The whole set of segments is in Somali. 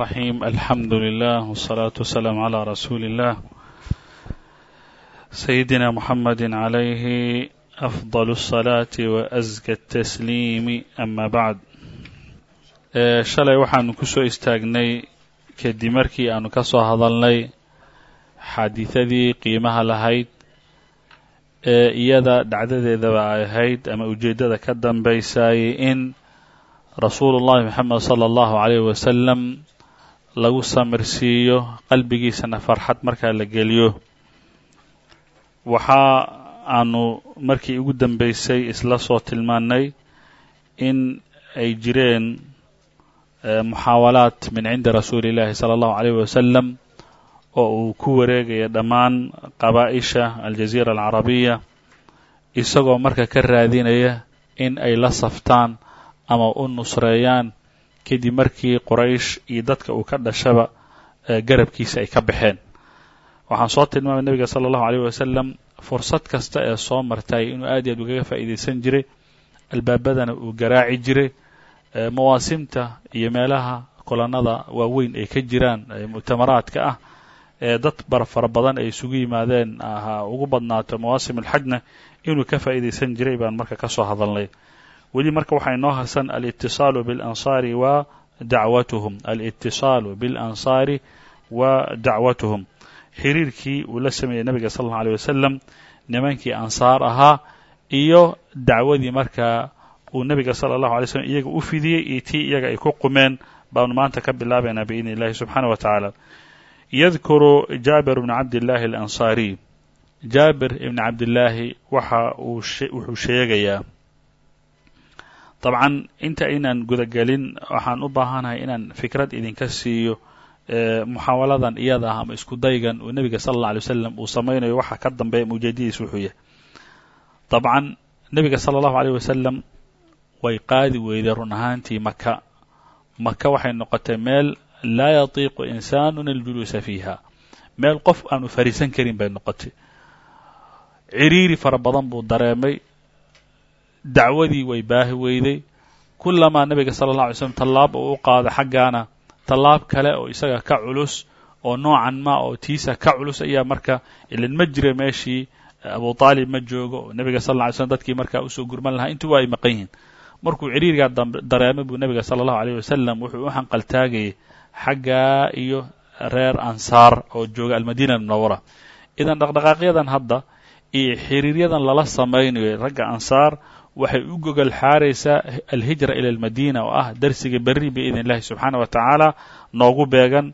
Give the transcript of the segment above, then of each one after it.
الرحيم الحمد لله والصلاة والسلام على رسول الله سيدنا محمد عليه أفضل الصلاة وأزكى التسليم أما بعد shalay waxaanu ku soo istaagnay kadib markii aanu ka soo hadalnay xaadiثadii qiimaha lahayd ee iyada dhacdadeedaba ay ahayd ama ujeeddada ka dambaysay in rasuulu llahi moxamed salى اllahu عalayh wasalam lagu samirsiiyo qalbigiisana farxad markaa la geliyo. Waxaa aanu markii ugu dambaysay isla soo tilmaanay in ay jireen eh, muxaawalaad min cindi rasuuli illaahi sala allahu calayh wasalam oo uu ku wareegaya dhammaan qabaa'isha aljaziira alcarabiya isagoo marka ka raadinaya in ay la saftaan ama u nusreeyaan kadib markii qoraysh iyo dadka uu ka dhashaba garabkiisa ay ka baxeen. Waxaan soo tilmaamay nebiga sala allahu alayh wasalam fursad kasta ee soo martay inuu aad iyo aad ugaga faa'iidaysan jiray albaabadana uu garaaci jiray mawaasimta iyo meelaha kulanada waaweyn ay ka jiraan mu'tamaraadka ah ee dad bar fara badan ay isugu yimaadeen ha ugu badnaato mawaasim alxajna inuu ka faa'iidaysan jiray baan marka ka soo hadalnay weli marka waxaa inoo harsan alitisaalu biاlansaari wa dacwatuhum alitisaalu biاlansaari wa dacwatuhum xiriirkii uu la sameeyey nebiga sal allau alيyh wasalam nimankii ansaar ahaa iyo dacwadii markaa uu nebiga sala allahu alay slm iyaga u fidiyey iyo tii iyaga ay ku qumeen baanu maanta ka bilaabaynaa biidni illahi subxaanah wa tacaala yadkuru jaabir bn cabdillaahi alansaariy jaabir ibn cabdillaahi waxa uu wuxuu sheegayaa dabcan inta aynaan gudagelin waxaan u baahanahay inaan fikrad idinka siiyo muxaawaladan iyada ah ama isku daygan uu nebiga sala allah alay wasalam uu samaynayo waxa ka dambeeya mawjeedadiis wuxuu yahay. Dabcan nebiga sala allahu aleyh wasalam way qaadi weyday run ahaantii maka maka waxay noqotay meel laa yatiiqu insaanun aljuluusa fiiha. Meel qof aanu fariisan karin bay noqotay. Ciriiri fara badan buu dareemay dacwadii way baahi weyday. Kullamaa nebiga sala allah alay slam tallaab uu u qaado xaggaana. Tallaab kale oo isaga ka culus oo noocan ma oo tiisa ka culus ayaa marka ilan ma jira meeshii abu taalib ma joogo. Oo nebiga sal lla alay slm dadkii markaa u soo gurman lahaa. Intuba ay maqan yihiin. Markuu ciriirigaa dareemay buu nebiga sala allahu aleyh wasalam wuxuu u hanqaltaagayay xaggaa iyo reer ansaar oo jooga almadiina almunawara idan dhaqdhaqaaqyadan hadda iyo xiriiryadan lala samaynayo ragga ansaar waxay u gogol xaaraysaa alhijra ila almadiina oo ah darsiga berri biidn illahi subxaana wa tacaala noogu beegan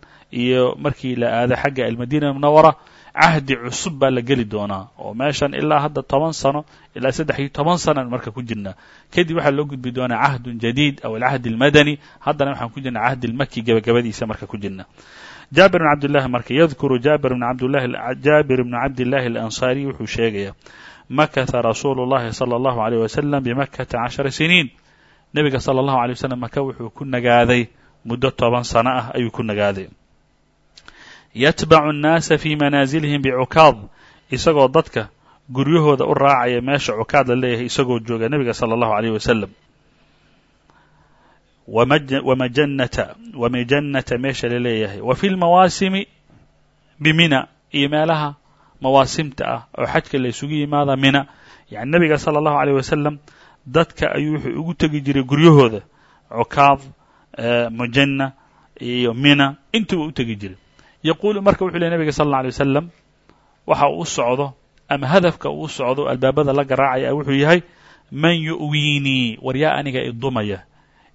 iyo markii la aado xagga almadiina almunawara cahdi cusub baa la geli doonaa oo meeshan ilaa hadda toban sano ilaa saddex iyo toban marka ku jirnaa. Kadib waxaa loo gudbi doonaa cahdun jadiid aw alcahdi almadani haddana waxaan ku jirnaa cahdi almaki gebagabadiisa marka ku jirna jaabir bn cabdillahi marka yadkuru jaabir bn cabdillahi jaabir bn cabdillahi alansaariy wuxuu sheegayaa makata rasuulu llahi sala allahu aleyh wasalam bimakata cashara siniin nebiga sala allahu alay wasalam maka wuxuu ku nagaaday muddo toban sano ah ayuu ku nagaaday yatbacu annaasa fii manaasilihim bicukaad isagoo dadka guryahooda u raacaya meesha cukaad la leeyahay isagoo jooga nebiga sala allahu aleyh wasalam wamajannata wamijannata meesha la leeyahay wa fi lmawaasimi bimina iyo meelaha mawaasimta ah oo xajka la isugu yimaada mina. Yani nebiga sala allahu aleyh wasalam dadka ayuu wuxuu ugu tegi jiray guryahooda. Cukaad mujanna iyo mina intuuba u tegi jiray. Yaquulu marka wuxuu ley nebiga sal alla alay wasalam waxa uu socdo ama hadafka uu socdo albaabada la garaacaya wuxuu yahay man yu'wiinii war yaa aniga idumaya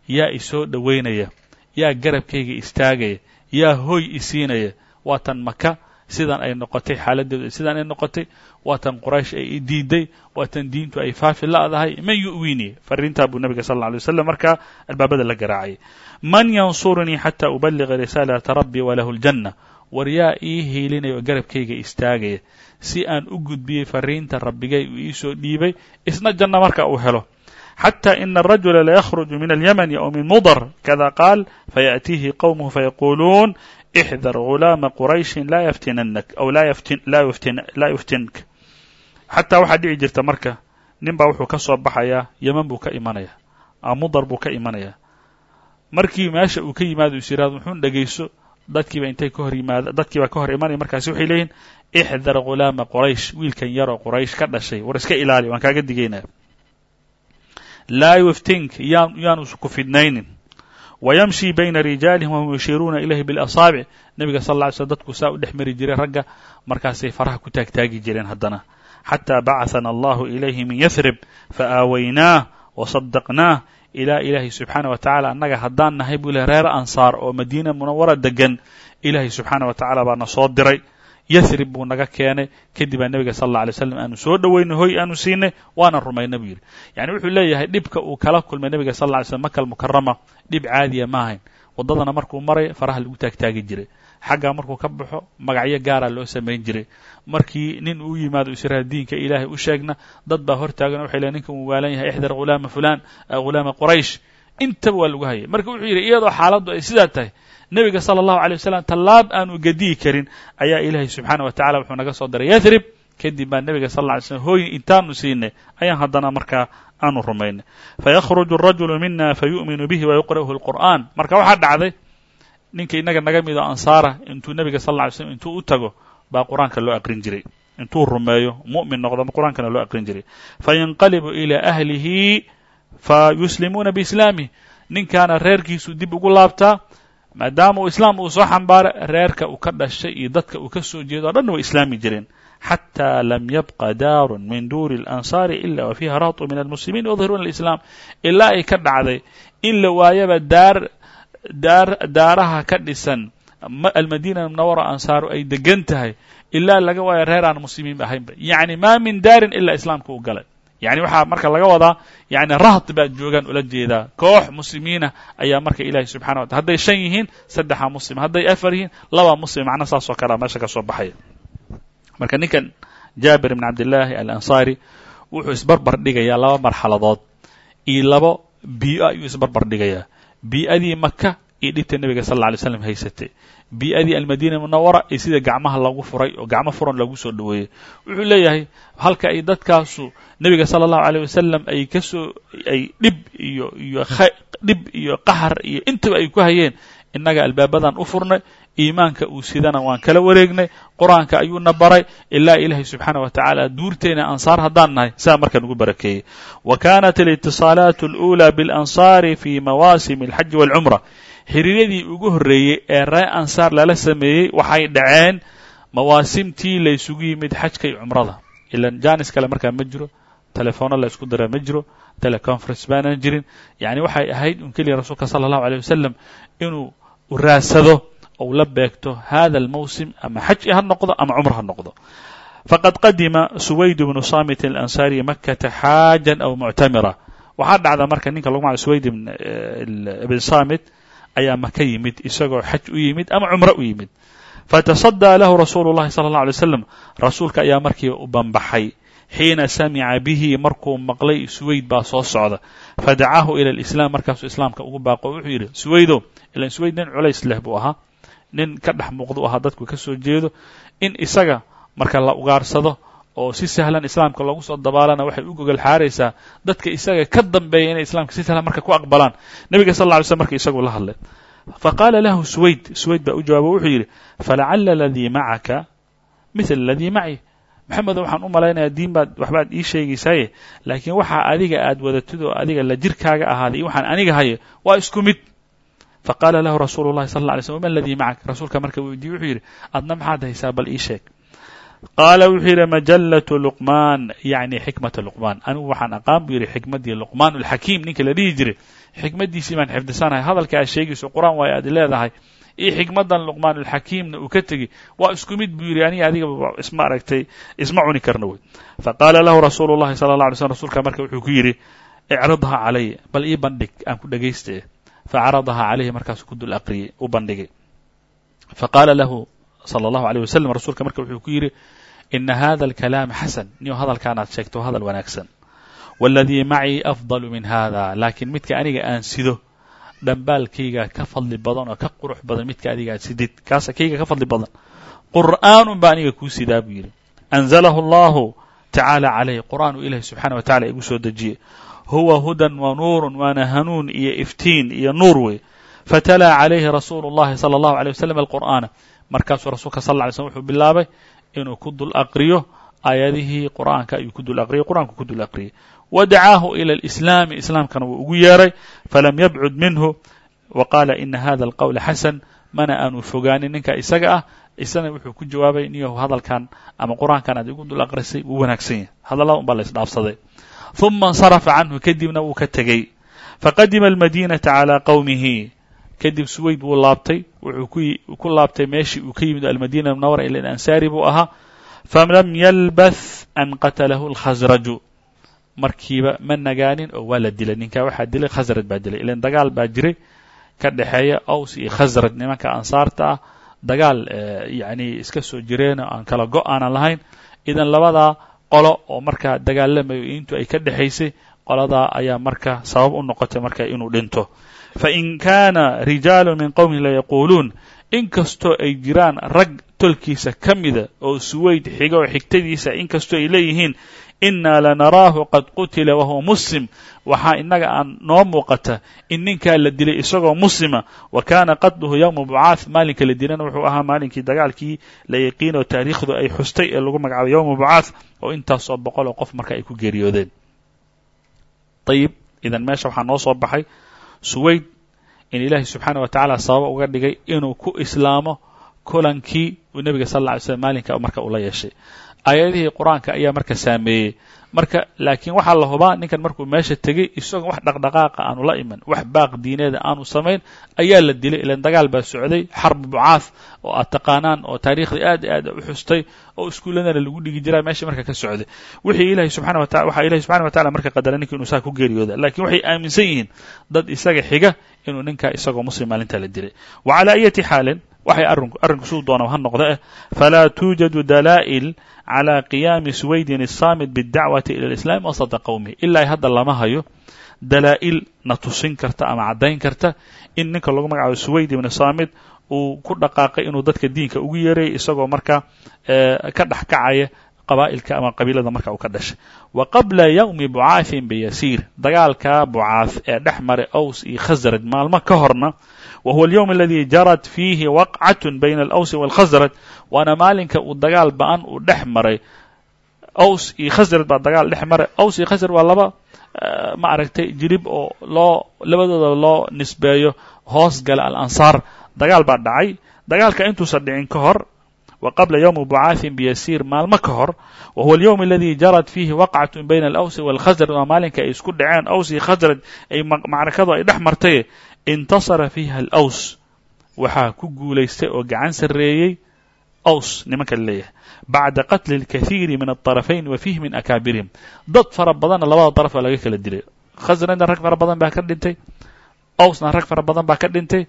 yaa isoo dhowaynaya yaa garabkayga istaagaya yaa hooy isiinaya waa tan maka sidan ay noqotay xaaladeedu sidan ay noqotay waa tan quraysh ay diiday waa tan diintu ay faafi la'dahay man yu'wiinii fariintaa buu nebiga sal alla alay wasalam markaa albaabada la garaacayay man yansurunii xataa ubaliga risaalata rabbii walahu ljanna war yaa ii hiilinaya oo garabkayga istaagaya si aan u gudbiyey fariinta rabbigay uu iisoo dhiibay isna janno marka uu helo xatى in الrajula laykhrج min alyamn aw min mudr kada qaal fayaأtiihi qowmhu fayaquuluun ixdar gulaama qurayshi laa yaftinannak aw laa yuftinka xataa waxaa dhici jirta marka nin baa wuxuu ka soo baxayaa yeman buu ka imanaya ama mudar buu ka imanaya markii meesha uu ka yimaado is yihahdo muxuun dhegayso dadkiiba intay ka hor yimaada dadkiiba ka hor imanaya markaasi waxay leeyihiin ixdar ghulaama qoraysh wiilkan yaroo qoraysh ka dhashay war iska ilaali waan kaaga digaynaa laa yuftink yaan yaanu ku fidnaynin wayamshi bayna rijaalihim wahum yushiiruuna ilayhi bilasaabic nebiga sal lla ly slm dadku saa u dhex mari jiray ragga. Markaasay faraha ku taagtaagi jireen haddana. Xataa bacahana allahu ilayhi min yathrib. Faaawaynaa wasadaqnaah ilaa ilaahay subxaana wa tacala annaga haddaan nahay buu leh reer ansaar oo madiina munawara degan ilaahay subxaana wa tacala baa na soo diray yathrib buu naga keenay kadib baa nebiga sal alla alay slam aanu soo dhoweynay hoy aanu siinay waana rumayna buu yidhi. Yani wuxuu leeyahay dhibka uu kala kulmay nebiga sal alla ly slm maka almukarama dhib caadiya ma ahayn. Waddadana markuu maray faraha lagu taagtaagi jiray. Xaggaa markuu ka baxo magacyo gaaraa loo samayn jiray. Markii nin uu yimaado israha diinka ilaahay u sheegna dad baa hor taagan waxay leeyn ninkan uu waalan yahay ixdar ghulaama fulan ghulaama quraysh. Intaba waa lagu hayay. Marka wuxuu yidhi iyadoo xaaladdu ay sidaa tahay nebiga sala allahu alay wasalam tallaab aanu gadiyi karin ayaa ilaahay subxaana wa tacala wuxuu naga soo diray yathrib kadib baa nebiga sal alla alay slam hooyin intaanu siinay ayaan haddana markaa aanu rumaynay. Fayakhruju arajulu mina fayu'minu bihi wayuqra'uhu alqur'an marka waxaa dhacday ninka innaga naga mido ansaara intuu nebiga sal alla alay slam intuu u tago baa qur'aanka loo aqrin jiray. Intuu rumeeyo mu'min noqdo qur'aankana loo aqrin jiray. Fayanqalibu ilaa ahlihi fa yuslimuuna biislaamih ninkaana reerkiisu dib ugu laabtaa maadaama uu islaam uu soo xambaaray reerka uu ka dhashay iyo dadka uu ka soo jeedo o dhanna way islaami jireen. Xatى lam yabqa daaru min duuri اlansaari ila wa fiiha rahtu min almuslimiin yadhiruuna alislaam. Ilaa ay ka dhacday in la waayaba daar daar daaraha ka dhisan almadina munawara ansaaru ay degan tahay. Ilaa laga waayo reer aan muslimiin ahaynba. Yani ma min daarin ilaa islaamka u galay yani waxaa marka laga wadaa yani rahd baad joogaan ula jeedaa koox muslimiina ayaa marka ilahi subxana wa tala hadday shan yihiin saddexa muslim hadday afar yihiin laba muslim macna saas oo kalea meesha ka soo baxaya. Marka ninkan jaabir ibn cabdillaahi alansaari wuxuu isbarbar dhigayaa laba marxaladood iyo labo bii'o ayuu isbarbar dhigayaa. Bii'adii maka iyo dhibta nebiga sal alla alay slam haysatay bii'adii almadiina munawara iyo sida gacmaha lagu furay oo gacmo furan lagu soo dhoweeyey wuxuu leeyahay halka ay dadkaasu nebiga sala allahu aleyh wasalam ay kasoo ay dhib iyo iyo dhib iyo qaxar iyo intaba ay ku hayeen innaga albaabadan u furnay iimaanka uu sidana waan kala wareegnay qur-aanka ayuuna baray ilaa ilaahay subxaana wa tacaala duurteena ansaar haddaan nahay saa marka nugu barakeeyey wa kanat alitisalaat اlأulى biاlansaari fi mawasimi اlxaji wاlcumra xiriiryadii ugu horreeyey ee ree ansaar lala sameeyey waxay dhaceen mawaasimtii laysugu yimid xajka iyo cumrada. Ilan janis kale markaa ma jiro telefoona la isku dira ma jiro teleconference baanan jirin. Yani waxay ahayd un keliya rasuulka sala allahu aleyh wasalam inuu raadsado ou la beegto hada almawsim ama xaj ha noqdo ama cumr ha noqdo. Faqad qadima suwayd bnu samit alansaari makata xaajan aw muctamira waxaa dhacda marka ninka lagu magaco suwayd ibn samit ayaa maka yimid isagoo xaj u yimid ama cumro u yimid. Fatasadaa lahu rasuulu llahi sala allah alay slam rasuulka ayaa markii u banbaxay. Xiina samica bihi markuu maqlay suweyd baa soo socda. Fadacaahu ila alislaam markaasuu islaamka ugu baaqo wuxuu yidhi suweydo ilan suweyd nin culays leh buu ahaa. Nin ka dhex muuqda u ahaa dadku ka soo jeedo. In isaga marka la ugaarsado oo si sahlan islaamka loogu soo dabaalana waxay u gogol xaaraysaa dadka isaga ka dambeeya inay islamka si sahlan marka ku aqbalaan. Nebiga sal lla slm marka isagu la hadlay faqaala lahu suwayd suwayd baa u jawaabo wuxuu yidhi falacala aladii macaka mithla aladii maci maxamedo waxaan u malaynayaa diin baad waxbaad ii sheegaysaaye laakiin waxaa adiga aad wadatid oo adiga la jirkaaga ahaaday iyo waxaan aniga hayo waa isku mid. Faqaala lahu rasuulu llahi sal lla alay slm wama aladii macak rasuulka marka weydiye wuxuu yidhi adna maxaad haysaa bal ii sheeg qaala wuxuu yidhi majallatu luqmaan yacni xikmata luqmaan. Anigu waxaan aqaan buu yidhi xikmaddii luqmaan alxakiim ninka la dhihi jiray. Xikmaddiisii baan xifdisanahay hadalka aad sheegayso qur'aan waayo aad leedahay. Iyo xikmaddan luqmaan alxakiimna uu ka tegi. Waa isku mid buu yidhi aniga adiga isma aragtay isma cuni karna wey faqaala lahu rasuulu llahi sala alla alay slm rsulka marka wuxuu ku yidhi icridha calay bal ii bandhig aan ku dhegaystae facaradaha calayhi markaasuu ku dul aqriyey u bandhigay. Faqaala lahu sala allahu aleyh wasalam rasuulka marka wuxuu ku yidhi ina hada alkalaama xasan niyo hadalkaanaad sheegto hadal wanaagsan waladii macii afdalu min hada laakiin midka aniga aan sido dhambaalkayga ka fadli badan oo ka qurux badan midka adiga aad sidid kaasa kayga ka fadli badan qur'aanun baa aniga kuu sidaa buu yidhi anzalahu allahu tacaala calayh qur'aan uu ilahi subxana wa tacala igu soo dejiyey huwa hudan wa nuurun waana hanuun iyo iftiin iyo nuur wey fatalaa calayhi rasuulu اllahi salى اllahu alيه waslm alqur'aana markaasuu rasuulka sal lla ly slm wuxuu bilaabay inuu ku dul aqriyo aayadihii qur'aanka ayuu ku dul aqriyay qur'aanku ku dul aqriyay. Wadacaahu ila alislaami islaamkana wuu ugu yeeray. Falam yabcud minhu wa qaala ina hada alqowla xasan mana aanu fogaanin ninka isaga ah. Isana wuxuu ku jawaabay niyahu hadalkan ama qur'aankan aad igu dul aqrisay wuu wanaagsan yahay. Hadallada unbaa la isdhaafsaday. Uma insarafa canhu kadibna wuu ka tegey. Faqadima almadinata calaa qowmihi kadib suweyd wuu laabtay wuxuu ku laabtay meeshii uu ka yimid almadina munawara ila ansaari buu ahaa. Falam yalbath an qatalahu اlkhasraju markiiba ma nagaanin oo waa la dilay. Ninkaa waxaa dilay khasraj baa dilay. Ilan dagaal baa jiray ka dhexeeya aws iyo khasraj nimanka ansaarta ah. Dagaal yacni iska soo jireenoo aan kala go' aanan lahayn. Idan labadaa qolo oo markaa dagaalamayo intu ay ka dhexaysay qoladaa ayaa marka sabab u noqotay marka inuu dhinto fain kaana rijaalu min qowmihi layaquuluun inkastoo ay jiraan rag tolkiisa ka mida oo suweyd xiga oo xigtadiisa inkastoo ay leeyihiin inaa lanaraahu qad qutila wahuwa muslim waxaa innaga aan noo muuqata in ninkaa la dilay isagoo muslima wa kaana qatluhu yowma bucaath maalinka la dilana wuxuu ahaa maalinkii dagaalkii la yaqiin oo taariikhdu ay xustay ee lagu magacaabay yowma bucaath oo intaasoo boqol oo qof marka ay ku geeriyoodeen ayib idan meesha waxaa noo soo baxay suweyd in ilaahay subxaana wa tacaala sababa uga dhigay inuu ku islaamo kulankii uu nebiga sal alla alay slam maalinka marka ula yeeshay. Aayadihii qur'aanka ayaa marka saameeyey marka laakiin waxaa la hubaa ninkan markuu meesha tegey isagoo wax dhaqdhaqaaqa aanu la iman wax baaq diineeda aanu samayn ayaa la dilay. Ilan dagaal baa socday xarbu bucaath oo aad oo taariikhdii aad aad u xustay oo iskuulladana lagu dhigi jiraa meesha marka ka socday. Wixii ilahi subxana wa taala waxaa ilahi subxana wa tacala marka qadara ninka inuu saa ku geeriyooda. Lakiin waxay aaminsan yihiin dad isaga xiga inuu ninkaa isagoo muslim maalintaa la dilay. Wa calaa ayati xaalin waxay arrinku arrinku siduu doona ha noqda eh falaa tuujadu dalaa'il qiyaami suwaydin da'wati ila alislaam wa sada qowmihi ilaa hadda lama hayo dalaa'il na tusin karta ama caddayn karta in ninka lagu magacaabo suwayd ibnu samid uu ku dhaqaaqay inuu dadka diinka ugu yeereeyay isagoo marka eh, ka dhex kacaya qabaa'ilka ama qabiilada marka uu ka dhashay. Wa qabla yowmi bucaafin biyasiir dagaalkaa bucaaf ee dhex maray ows iyo khasraj maalmo ka horna wa huwa alyowm aladi jarad fiihi waqcatun bayna alawsi waalkhasraj waana maalinka uu dagaal ba'an uu dhex maray aws iyo khasraj baa dagaal dhex maray. Aws iyo khasraj waa laba ma aragtay jirib oo loo labadooda loo nisbeeyo hoos gala alansaar. Dagaal baa dhacay. Dagaalka intuusan dhicin ka hor wa qabla yowmi bucaathin biyasiir maalmo ka hor wa huwa alyowm aladi jarad fiihi waqcat bayna alawsi wاlkhasraj waa maalinka ay isku dhaceen. Aws iyo khasraj ay macrakadu ay dhex martay intasara fiiha alaws. Waxaa ku guulaystay oo gacan sarreeyey aws nimanka la leeyahay bacda qatli اlkahiiri min aطarafayn wa fihi min akaabirihim dad fara badanna labada daraf baa laga kala dilay khasnadna rag fara badan baa ka dhintay awsna rag fara badan baa ka dhintay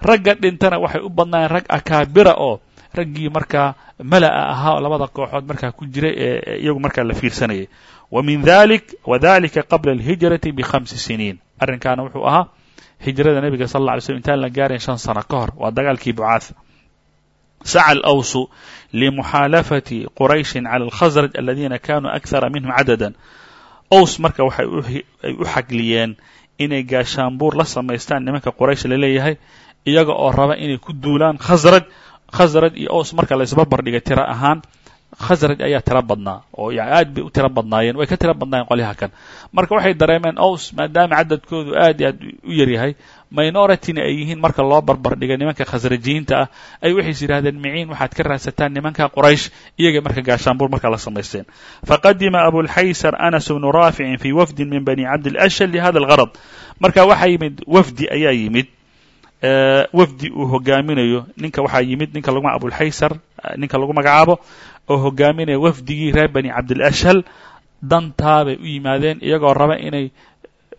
ragga dhintana waxay u badnaayeen rag akaabira oo raggii markaa mala'a ahaa labada kooxood markaa ku jiray ee iyagu markaa la fiirsanayay wa min dalik wadalika qabla alhijrati bikhamsi siniin arrinkaana wuxuu ahaa hijrada nebiga sal alla alay slm intaan la gaarayn shan sano ka waa dagaalkii bucaatha saca alawsu limuxaalafati qurayshin cala alkhasraj aladiina kanuu akhara minhum cadadan ows marka waxay ay u xagliyeen inay gaashaanbuur la samaystaan nimanka quraysh la leeyahay iyaga oo raba inay ku duulaan khasraj khasraj iyo ows marka la isbarbar dhigay tiro ahaan khasraj ayaa tiro badnaa oo aad bay u tiro badnaayeen way ka tiro badnaayeen qolyaha kan. Marka waxay dareemeen ows maadaama cadadkoodu aad iyo aad u yaryahay minorityna ay yihiin marka loo barbar dhigay nimanka khasrajiyiinta ah ay waxays yidhahdeen miciin waxaad ka raadsataan nimanka quraysh iyagay marka gaashaanbuur marka la samaysteen. Faqadima abulxaysar anas bnu raaficin fii wafdin min bani cabdilashal lihada algarad marka waxaa yimid wafdi ayaa yimid wafdi uu hogaaminayo ninka waxaa yimid ninka lagu abulxaysar ninka lagu magacaabo oo hogaaminaya wafdigii reer bani cabdilashal dantaabay u yimaadeen iyagoo raba inay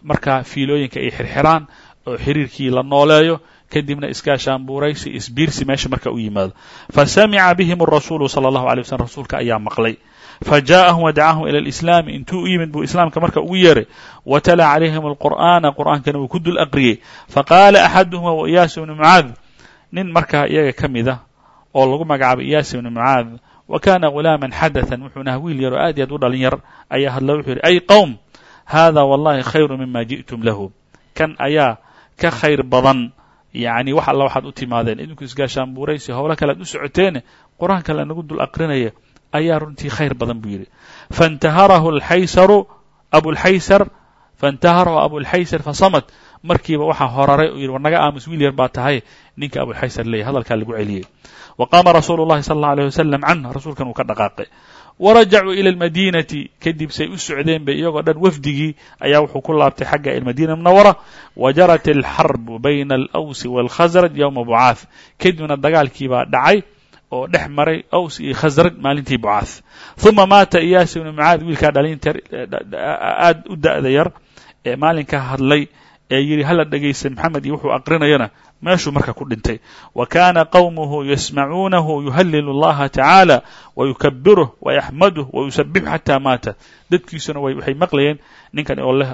markaa fiilooyinka ay xirxiraan oo xiriirkii la nooleeyo kadibna iskaashaanbuuraysi isbiirsi meesha marka u yimaado. Fa samica bihim arasuulu sala allahu alay waslm rasuulka ayaa maqlay. Fa ja'ahum wadacaahum ila alislaami intuu u yimid buu islaamka marka ugu yeeray wa tala calayhim alqur'aana qur'aankana wuu ku dul aqriyey. Faqaala axaduhuma wa iyaas ibnu mucaad nin markaa iyaga ka mid ah oo lagu magacaabay iyaas ibnu mucaad wa kana gulaama xadathan wuxuuna aha wiil yar oo aad iyo aad u dhalin yar ayaa hadla wuxuu yidhi ay qowm hada wallahi khayru mima ji'tum lahu. Kan ayaa ka khayr badan yacni wax alla waxaad u timaadeen. Idinku isgaashaanbuuraysi howlo kale ad u socoteene qur'aanka la nagu dul aqrinaya ayaa runtii khayr badan buu yidhi. Faintaharahu alxaysaru abulxaysar faintaharahu abulxaysar fasamad markiiba waxaa horaray u yidhi war naga aamus wiil yar baa tahay. Ninka abulxaysar leeyahy hadalkaa lagu celiyey wa qaama rasuulu llahi sala allau canhu rasuulkan uu ka dhaqaaqay. Warajacuu ila almadiinati kadib say u socdeen bay iyagoo dhan wafdigii ayaa wuxuu ku laabtay xagga almadiina munawara wa jarat alxarbu bayna alawsi waalkhasraj yowma bucaath kadibna dagaalkii baa dhacay oo dhex maray aws iyo khasraj maalintii bucaath uma maata iyaas ibnu mucaad wiilkaa dhalinta aad u da'da ee maalinka hadlay ee yidhi hala dhegaysan maxamed iyo wuxuu aqrinayana meeshuu marka ku dhintay. Wa kana qawmuhu yasmacuunahu yuhalilu اllaha tacaala wayukabiruh wayaxmaduh wayusabixu xataa maata. Dadkiisuna waxay maqlayeen ninkan oo leh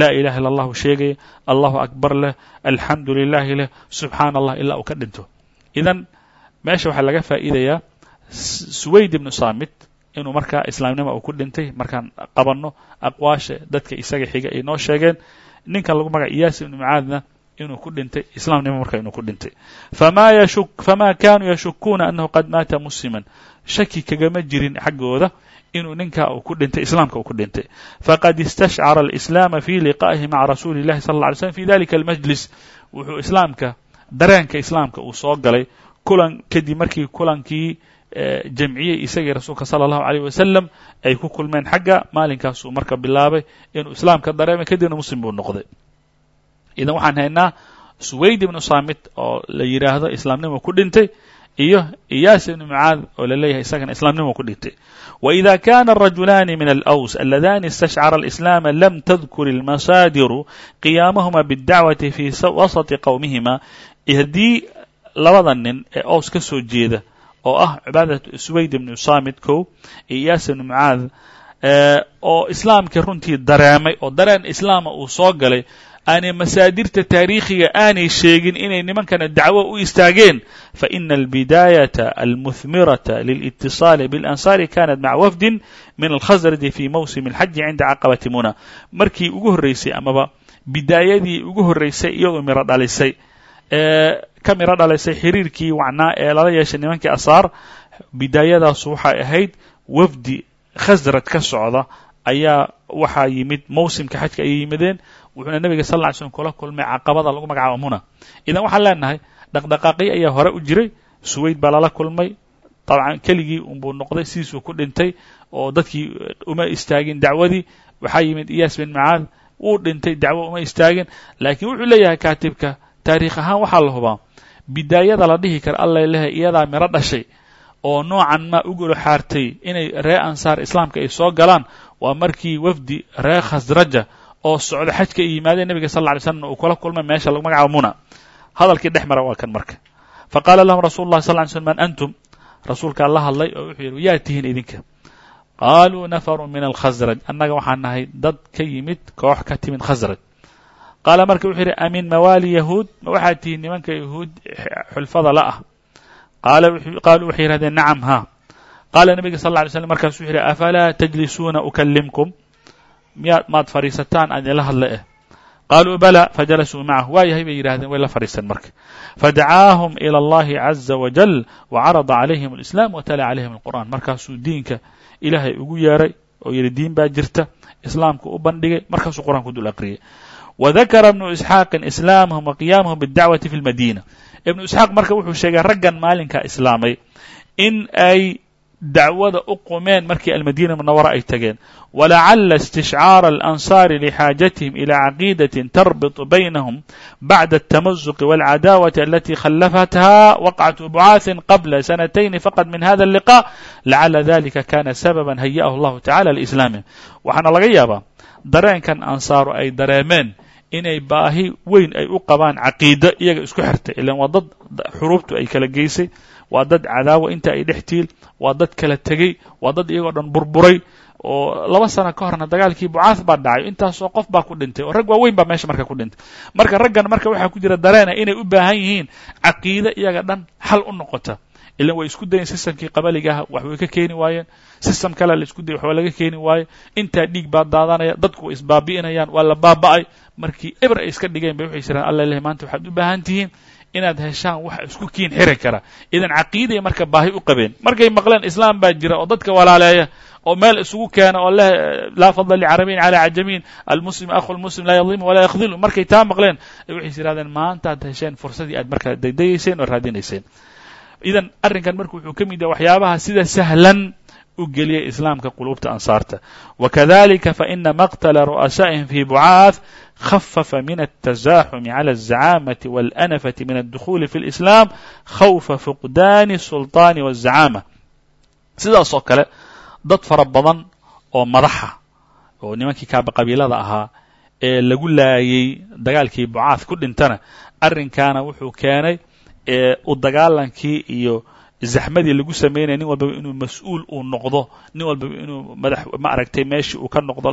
laa ilaha illa allahu sheegaya allahu akbar leh alxamdu lilahi leh subxaana allah ilaa uu ka dhinto. Idan meesha waxaa laga faa'iidayaa suwayd ibnu saamit inuu markaa islaamnima uu ku dhintay markaan qabanno aqwaasha dadka isaga xiga ay noo sheegeen ninkan lagu magaca iyaas ibnu mucaadna inuu ku dhintay islaamnimo marka inuu ku dhintay. Fama yashu fama kanuu yashukuuna annahu qad maata musliman. Shaki kagama jirin xaggooda inuu ninkaa uu ku dhintay islaamka uu ku dhintay. Faqad istashcara alislaama fi liqa'ihi maca rasuuli llahi sala alla alay slam fi dalika almajlis wuxuu islaamka dareenka islaamka uu soo galay. Kulan kadib markii kulankii jamciyey isagii rasuulka sala allahu alayh wasalam ay ku kulmeen xagga maalinkaasuu marka bilaabay inuu islaamka dareemay kadibna muslim buu noqday idan waxaan haynaa suwayd ibnu saamit oo la yidhaahdo islaamnimo ku dhintay iyo iyaas ibnu mucaad oo la leeyahay isagana islaamnimo ku dhintay وإذا كان الرجلان من الأوس اللذان استشعر الإسلام لم تذكر المصادر قيامهما بالدعوة في وسط قومهما haddii labada nin ee ows ka soo jeeda oo ah cibaadatu suwayd ibnu saamit kow iyo iyaas ibnu mucaad oo islaamkii runtii dareemay oo dareen islaama uu soo galay aanay masaadirta taariikhiga aanay sheegin inay nimankana dacwo u istaageen faina albidaayata almuhmirata lilitiصaali biاlansaari kanat maca wafdin min alkhasraji fi mawsim اlxaji cinda caqabati muna markii ugu horreysay amaba bidaayadii ugu horreysay iyadoo miro dhalisay ka miro dhalaysay xiriirkii wacnaa ee lala yeeshay nimankii asaar. Bidaayadaasu waxay ahayd wafdi khasraj ka socda. Ayaa waxaa yimid mawsimka xajka ayay yimideen wuxuuna nebiga sal lla ly slm kula kulmay caqabada lagu magacaabo muna idan waxaan leenahay dhaqdhaqaaqyo ayaa hore u jiray suwayd baa lala kulmay. Dabcan keligii unbuu noqday sidiisuu ku dhintay oo dadkii uma istaagin dacwadii. Waxaa yimid iyaas bin macaad wuu dhintay dacwo uma istaagin. Laakiin wuxuu leeyahay kaatibka taariikh ahaan waxaa la hubaa bidaayada la dhihi kara allay lehay iyadaa miro dhashay oo noocan ma ugula xaartay inay ree ansaar islaamka ay soo galaan. Waa markii wafdi ree khasraja oo socda xajka ay yimaadeen nebiga sal lla alay slam uu kula kulmay meesha lagu magacaabo muna. Hadalkii dhex mara waa kan marka. Fa qaala lahum rasulu llahi sal ly slm man antum? Rasuulkaa la hadlay oo wuxuu yidhi yaa tihiin idinka. Qaaluu nafaru min alkhasraj annaga waxaan nahay dad ka yimid koox ka timid khasraj qaala marka wuxuu yidhi amin mawaali yahuud. Ma waxaad tihiin nimanka yahuud xulfada la ah. Qaaluu waxay yihahdeen nacam ha qaala nebiga sal lla alay slam markaasu wuxu yidhi afalaa tajlisuuna ukallimkum? Miyaad maad fadhiisataan aan idinla hadla eh qaaluu bala fajalasuu macahu. Waa yahay bay yidhahdeen way la fadhiisteen marka. Fadacaahum ila allahi caza wajal wacarada calayhim alislaam watala calayhim alqur'an markaasuu diinka ilaahay ugu yeeray oo yidhi diin baa jirta islaamka u bandhigay. Markaasuu qur'anku dul aqriyay ibnu isxaaqin islaamahum wa qiyaamahum biاdacwati fi lmadiina ibnu isxaaq marka wuxuu sheegay raggan maalinkaa islaamay in ay dacwada u qumeen markii almadiina munawara ay tageen walacala istishcaara alansaari lixaajatihim ila caqiidatin tarbitu baynahum bacda altamazuqi walcadaawati alati khallafatha waqcatu bucaahin qabla sanatayni faqad min hada alliqa lacala dalika kana sababan haya'ahu allahu tacala liislaamihim waxaana laga yaabaa dareenkan ansaaru ay dareemeen inay baahi weyn ay u qabaan caqiido iyaga isku xirtay. Ilan waa dad xuruubtu ay kala geysay waa dad cadaawo inta ay dhex tiil waa dad kala tegey waa dad iyagoo dhan burburay oo laba sano ka horna dagaalkii bucaas baa dhacay. Intaasoo qof baa ku dhintay oo rag waaweyn baa meesha marka ku dhintay. Marka raggan marka waxaa ku jira dareena inay u baahan yihiin caqiide iyaga dhan xal u noqota. Ilan way isku dayen systemkii qabaliga ah wax way ka keeni waayeen. System kalea la isku dayay waxba laga keeni waayo intaa dhiig baa daadanaya dadku way isbaabi'inayaan waa la baaba'ay markii eber ay iska dhigeen bay waxay jiraan alla leh maanta waxaad u baahan tihiin inaad heshaan wax isku kiin xiri kara. Idan caqiiday marka baahi u qabeen. Markay maqleen islaam baa jira oo dadka walaaleeya oo meel isugu keena oo leh laa fadla licarabiyin calaa cajamiin almuslim akhu lmuslim laa yadlimu walaa yakhdilu. Markay taa maqleen waxay yidhahdeen maantaad hesheen fursadii aad markaa daydayayseen oo raadinayseen. Idan arrinkan marka wuxuu ka mid yahay waxyaabaha sida sahlan u geliyay islaamka quluubta ansaarta wakadalika faina maqtla ru'asaa'ihim fi bucaath خفف من التزاحم على الزعامة والأنفة من الدخول في الإسلام خوف فقدان السلطان والزعامة sidaas oo kale dad fara badan oo madaxa oo nimankii kaaba qabiilada ahaa ee lagu laayay dagaalkii bucaath ku dhintana arrinkaana wuxuu keenay u dagaalankii iyo zaxmadii lagu samaynaya nin walbaba inuu mas'uul uu noqdo nin walbaba inuu madax ma aragtay meeshii uu ka noqdo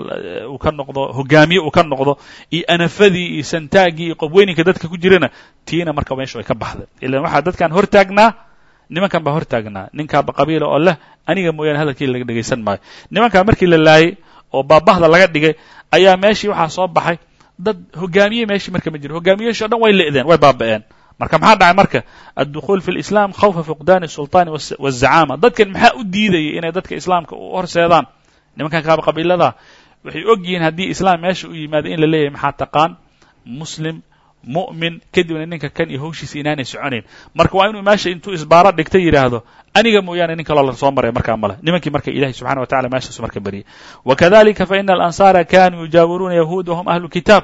uu ka noqdo hogaamiye uu ka noqdo iyo anafadii iyo santaaggii iyo qobweyninka dadka ku jirana tiina marka meeshu ay ka baxday ilan waxaa dadkan hor taagnaa nimankan baa hor taagnaa ninkaaba qabiila oo leh aniga mooyaane hadalkii laga dhegaysan maayo nimankaa markii la laayay oo baabahda laga dhigay ayaa meeshii waxaa soo baxay dad hogaamiye meeshii marka ma jiro hogaamiyeyashi o dhan way le'deen way baaba'een marka maxaa dhacay marka? Addukuul fi lislam khawfa fuqdaani sulطaani wazacaama dadkan maxaa u diidayay inay dadka islaamka u horseedaan? Nimankan kaaba qabiilada waxay og haddii islaam meesha u yimaado in la maxaa taqaan? Muslim mu'min kadibna ninka kan iyo hawshiisa inaanay soconayn. Marka waa inuu meesha intuu isbaaro dhigta yidhaahdo aniga mooyaane nin kaloo soo maraya markaa male nimankii marka ilahi subxana wa tacala meeshaasu marka bariyay. Wakadalika faina alansaara kanuu yujaawiruuna yahuuda wahum ahlu kitaab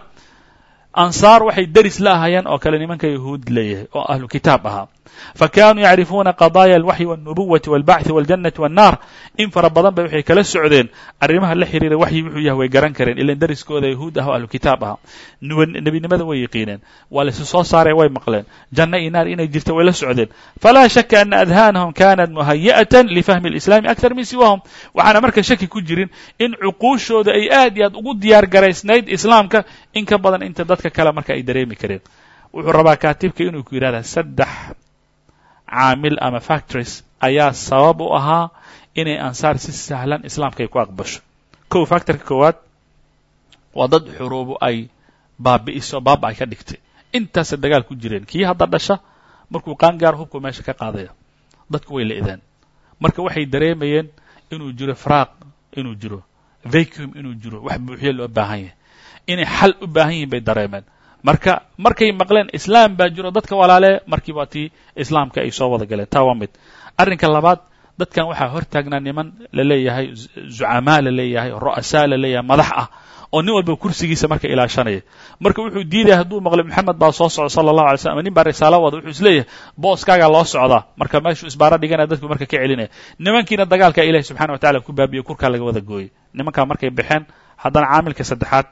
ansaar waxay deris la ahayeen oo kale nimanka yahuud leeyahay oo ahlu kitaab ahaa fakanuu yacrifuuna qadaaya alwaxyi walnubuwati walbacthi waljannati wannaar in fara badan bay waxay kala socdeen arrimaha la xiriira waxyi wuxuu yahay way garan kareen ilan deriskooda yahuud ah oo ahlu kitaab ahaa nebinimada way yaqiineen waa laysu soo saareen way maqleen janno iyo naar inay jirta way la socdeen falaa shaka ana adhaanahum kanat muhaya'atan lifahmi alislaami akthar min siwahum waxaana marka shaki ku jirin in cuquushooda ay aad iyo aad ugu diyaar garaysnayd islaamka in ka badan inta dadka kale caamil ama factories ayaa sabab u ahaa inay ansaar si sahlan islaamka ay ku aqbasho. Kow factorka koowaad waa dad xuruubu ay baabi'iso baaba ay ka dhigtay. Intaasay dagaal ku jireen. Kii hadda dhasha markuu qaangaaro hubku meesha ka qaadaya dadku way le'deen marka waxay dareemayeen inuu jiro faraaq inuu jiro vacuum inuu jiro wax buuxiyo loo baahan yahay. Inay xal u baahan yihiin bay dareemeen marka markay maqleen islaam baa jiro dadka walaalee markii waa tii islaamka ay soo wada galeen. Taa waa mid. Arrinka labaad dadkan waxaa hor taagnaa niman la leeyahay zucamaa la leeyahay ru'asaa la leeyahay madax ah oo nin walba kursigiisa marka ilaashanaya. Marka wuxuu diidaya hadduu maqlay moxamed baa soo socda sala allahu alay slam nin baa risaalo wada wuxuu is leeyahay booskaagaa loo socdaa. Marka meeshuu isbaara dhiganaya dadku marka ka celinaya. Nimankiina dagaalka ilahi subxana wa tacala ku baabiye kurkaa laga wada gooyey. Nimankaa markay baxeen haddana caamilka saddexaad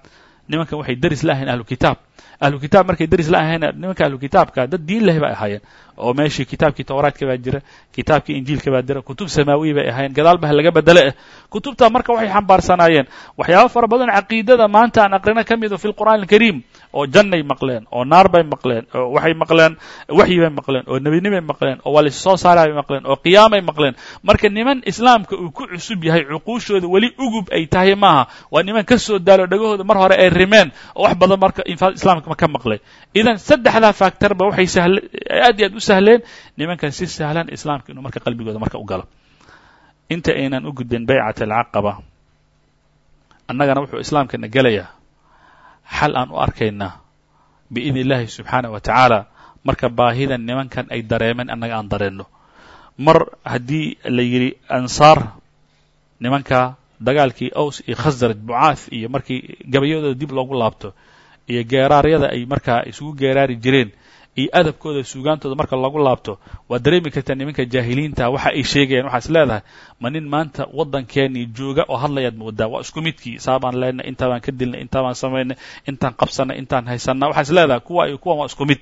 nimankan waxay deris la ahayn ahlu kitaab. Ahlu kitaab markay deris la ahayn nimanka ahlu kitaabka dad diin leh bay ahaayeen. Oo meeshii kitaabkii towraadka baa jira kitaabkii injiilka baa jira kutub samaawiya bay ahaayeen gadaal bah laga bedele eh kutubta marka waxay xambaarsanaayeen waxyaaba fara badan caqiidada maanta aan aqrina ka mido fi lqur'aan alkariim oo jannay maqleen oo naar bay maqleen oo waxay maqleen waxyi bay maqleen oo nebinimay maqleen oo waa laissoo saaraa bay maqleen oo qiyaamay maqleen. Marka niman islaamka uu ku cusub yahay cuquushooda weli ugub ay tahay maaha waa niman ka soo daalo dhagahooda mar hore ay rimeen oo wax badan marka islaamka ka maqlay. Idan saddexdaa factorba waxay sahl aad iyo aad u sahleen nimankan si sahlan islaamka inuu marka qalbigooda marka u galo. Inta aynan u gudbin baycat alcaqaba annagana wuxuu islaamkana gelayaa xal aan u arkaynaa biidn illaahi subxaanah wa tacaala marka baahidan nimankan ay dareemeen annaga aan dareenno. Mar haddii la yidhi ansaar nimanka dagaalkii aws iyo khasraj bucaath iyo markii gabayadooda dib loogu laabto iyo geeraaryada ay markaa isugu geeraari jireen iyo adabkooda suugaantooda marka lagu laabto waad dareemi kartaa nimanka jaahiliinta. Waxa ay sheegayaan waxaa is leedahay ma nin maanta waddankeenii jooga oo hadlayaad moodaa? Waa isku midkii. Saabaan leenay intaa baan ka dilnay intaa baan samaynay intaan qabsanay intaan haysanaa. Waxaa is leedahay kuwa iyo kuwan waa isku mid.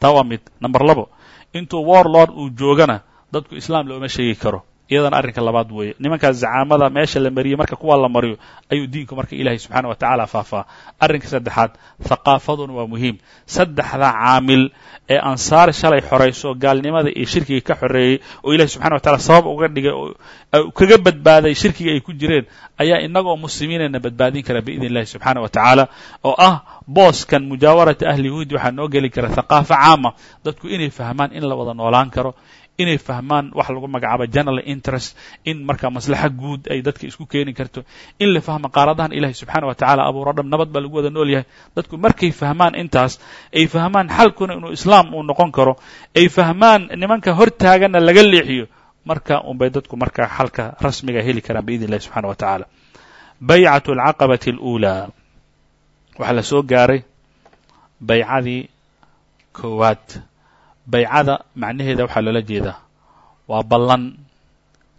Taa waa mid. Number labo intuu warlord uu joogana dadku islaam looma sheegi karo iyadana arrinka labaad weeye. Nimankaas zacaamada meesha la mariyey marka kuwa la mariyo ayuu diinku marka ilaahay subxaana wa tacaala faafaa. Arrinka saddexaad thaqaafaduna waa muhiim. Saddexda caamil ee ansaar shalay xorayso gaalnimada iyo shirkiga ka xoreeyey oo ilahay subxana wa tacala sabab uga dhigay oo kaga badbaaday shirkiga ay ku jireen ayaa innagoo muslimiinana badbaadin kara biidn illahi subxaana wa tacaala oo ah booskan mujaawarata ahli yahuudi waxaa noo geli kara thaqaafa caama. Dadku inay fahmaan in la wada noolaan karo inay fahmaan wax lagu magacaabo general interest in marka maslaxa guud ay dadka isku keeni karto. In la fahmo qaaradahan ilahi subxaana wa tacala abuuro dham nabad baa lagu wada nool yahay. Dadku markay fahmaan intaas ay fahmaan xalkuna inuu islaam uu noqon karo ay fahmaan nimanka hortaagana laga leexiyo marka unbay dadku marka xalka rasmiga heli karaan biidn illahi subxana wa tacaala. Baycat alcaqabati aluulaa. Waxaa la soo gaaray baycadii koowaad baycada macnaheeda waxaa loola jeedaa waa ballan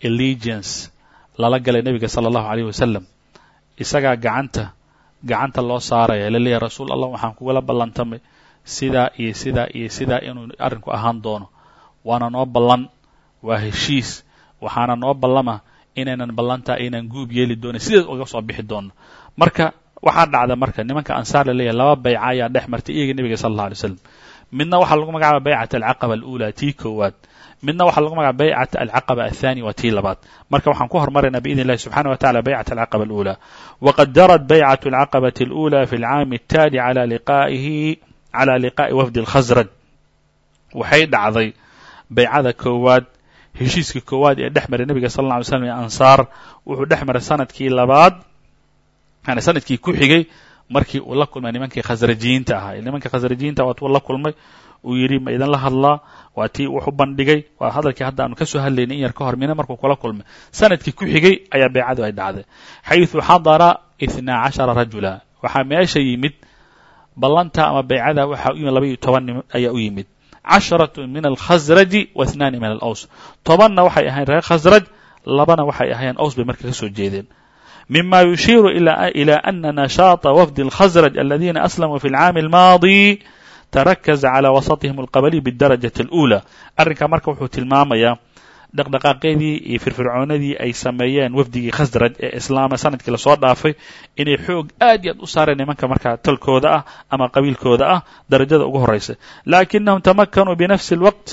allegiance lala galay nebiga sala allahu alayh wasalam isagaa gacanta gacanta loo saaraya la leeyahay rasuul allah waxaan kugula ballantamay sidaa iyo sidaa iyo sidaa inuu arrinku ahaan doono. Waana noo ballan waa heshiis. Waxaana noo ballama inaynan ballantaa aynan guub yeeli doonin sideed uga soo bixi doono. Marka waxaa dhacda marka nimanka ansaar la leeyahay laba bayca ayaa dhex martay iyaga nebiga sala allah alay slam midna waxaa lagu magacaaba baycat alcaqaba alula tii koowaad. Midna waxaa lagu magacaba baycat alcaqaba athani waa tii labaad. Marka waxaan ku hormaraynaa biidn illahi subxana wa tacala baycat alcaqaba alula. Waqad jarat baycat alcaqabati alula fi cala liqaa'ihi cala liqaa'i wafdi alkhasraj waxay dhacday baycada koowaad heshiiska koowaad ee dhex maray nebiga sala alla alay ansaar. Wuxuu dhex sannadkii labaad sannadkii ku xigay markii uu la kulmay nimankii khasrajiyiinta ahaa. Nimankii khasrajiyiinta waa tuu la kulmay uu yidhi ma idinla hadlaa? Waa tii wuxu bandhigay waa hadalkii hadda aanu ka soo hadlaynay in yar ka hor mina markuu kula kulmay. Sanadkii ku xigay ayaa baycadu ay dhacday. Xayثu xadara ithnaa cashara rajula. Waxaa meesha yimid ballanta ama baycada waxaa u yimid laba iyo toban nim ayaa u yimid. Casharatu min alkhasraji wa min alaws. Tobanna waxay ahayn reer khasraj labana waxay ahayeen aws bay marka ka jeedeen mima yushiiru ilى ana nashaطa wafdi اlkhasraj aladina aslamuu fi اlcaami اlmaadi tarakaza calى wasatihim اlqabali bاdarajaة اlأulى arrinkaa marka wuxuu tilmaamayaa dhaqdhaqaaqyadii iyo firfircoonadii ay sameeyeen wafdigii khasraj ee islaama sanadkii lasoo dhaafay inay xoog aad iyo aad u saareen nimanka markaa talkooda ah ama qabiilkooda ah darajada ugu horaysa lakinahum tamakanuu binafsi اlwaqt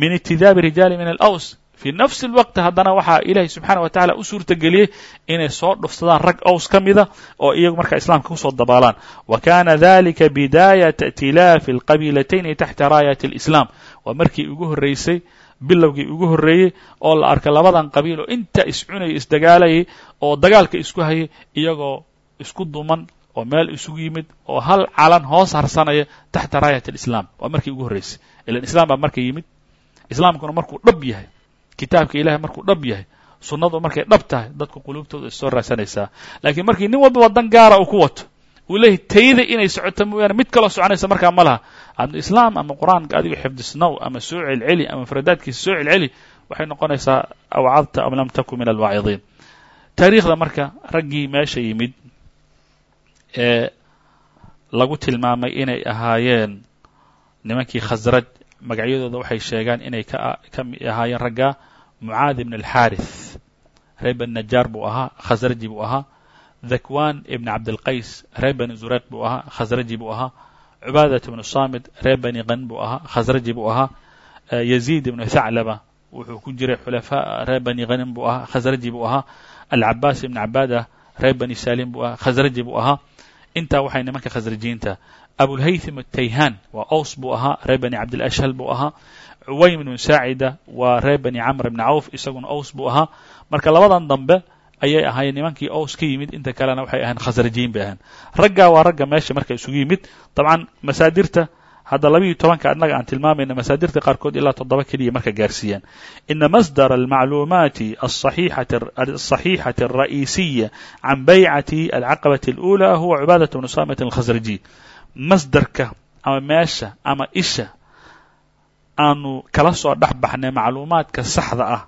min itidaabi rijaali min alaws fi nafsi اlwaqti haddana waxaa ilaahay subxaana wa tacala u suurta geliyey inay soo dhufsadaan rag ows ka mida oo iyagu markaa islaamka ku soo dabaalaan. Wa kana dalika bidaayata tilaafi alqabiilatayni taxta raayat اlislaam waa markii ugu horreysay bilowgii ugu horreeyey oo la arkay labadan qabiil oo intaa iscunayay isdagaalayay oo dagaalka isku hayay iyagoo isku duman oo meel isugu yimid oo hal calan hoos harsanaya taxta raayat alislaam. Waa markii ugu horreysay. Ilan islaam baa marka yimid. Islaamkuna markuu dhab yahay kitaabka ilahay markuu dhab yahay sunnadu markay dhab tahay dadku quluubtooda is soo raadsanaysaa laakiin markii nin walba wadan gaara uu ku wato uu leeyahy tayda inay socoto mooyaane mid kaloo soconaysa markaa ma laha. Ama islaam ama qur'aanka adigo xifdisnow ama soo celceli ama mufradaadkiisa soo celceli waxay noqonaysaa awcadta am lam takun min alwaacidiin taariikhda marka raggii meesha yimid ee lagu tilmaamay inay ahaayeen nimankii khasraj magacyadooda waxay sheegaan inay ka ahaayeen ragga mucaad ibn alxaarith reer bani najaar buu ahaa khasraji buu ahaa dhakwan ibn cabdilqays reer bani zureyq buu ahaa khasraji buu ahaa cubaadat ibnu samid reer bani qan buu ahaa khasraji buu ahaa yaziid ibnu thaclaba wuxuu ku jiray xulafaa reer bani hanim buu ahaa khasraji buu ahaa alcabaas ibn cabaada reer bani salim buu ahaa khasraji buu ahaa. Intaa waxay nimanka khasrajiyiinta abulhaythim atayhan waa ows buu ahaa reer bani cabdilashhal buu ahaa cuwaym ibnu saacida waa reer bani camr ibni cawf isaguna ows buu ahaa marka labadan dambe ayay ahaayeen nimankii ows ka yimid inta kalena waxay ahayn khasrajiyin bay ahayn raggaa waa ragga meesha marka isugu yimid dabcan masaadirta hadda labiiyo tobanka annaga aan tilmaamayna masaadirta qaarkood ilaa toddoba keliya marka gaarsiiyaan ina masdar almacluumaati aلصaxiixati الra'isiya can baycati alcaqabati اlأulى huwa cubaadat bnu samit alkhasraji masdarka ama meesha ama isha aanu kala soo dhex baxnay macluumaadka saxda ah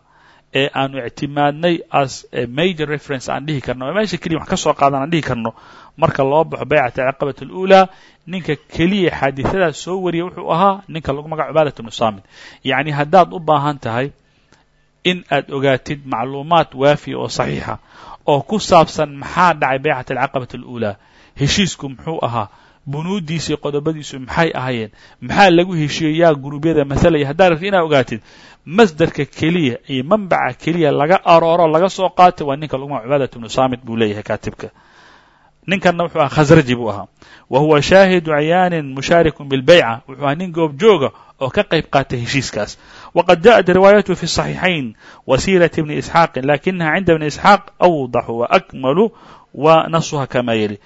ee aanu ictimaadnay as major reference aan dhihi karno meesha keliya wax ka soo qaadan aan dhihi karno. Marka loo baxo baycat alcaqabat alأulى ninka keliya xaadisadaas soo wariya wuxuu ahaa ninka lagu magaco cubaadat bnu samit yacni haddaad u baahan tahay in aad ogaatid macluumaad waafiya oo saxiixa oo ku saabsan maxaa dhacay baycat alcaqabati aluulaa heshiisku muxuu ahaa bunuudiisii qodobadiisu maxay ahaayeen? Maxaa lagu heshiiyayaa guruubyada masalaya haddaad rabti inaad ogaatid masdarka keliya iyo manbaca keliya laga arooro laga soo qaatay waa ninka laguma cibaadat ibnu saamit buu leeyahay kaatibka. Ninkanna wuxuu aha khasraji buu ahaa. Wa huwa shaahidu cayaanin mushaarikun bilbayca wuxuu ahaa nin goob jooga oo ka qayb qaatay heshiiskaas. Waqad jaءat riwaayatu fi صaxiixayn wasiirat bni isxaaqin lakinaha cinda bni isxaaq awdaxu waakmalu wa nasuha kama yeli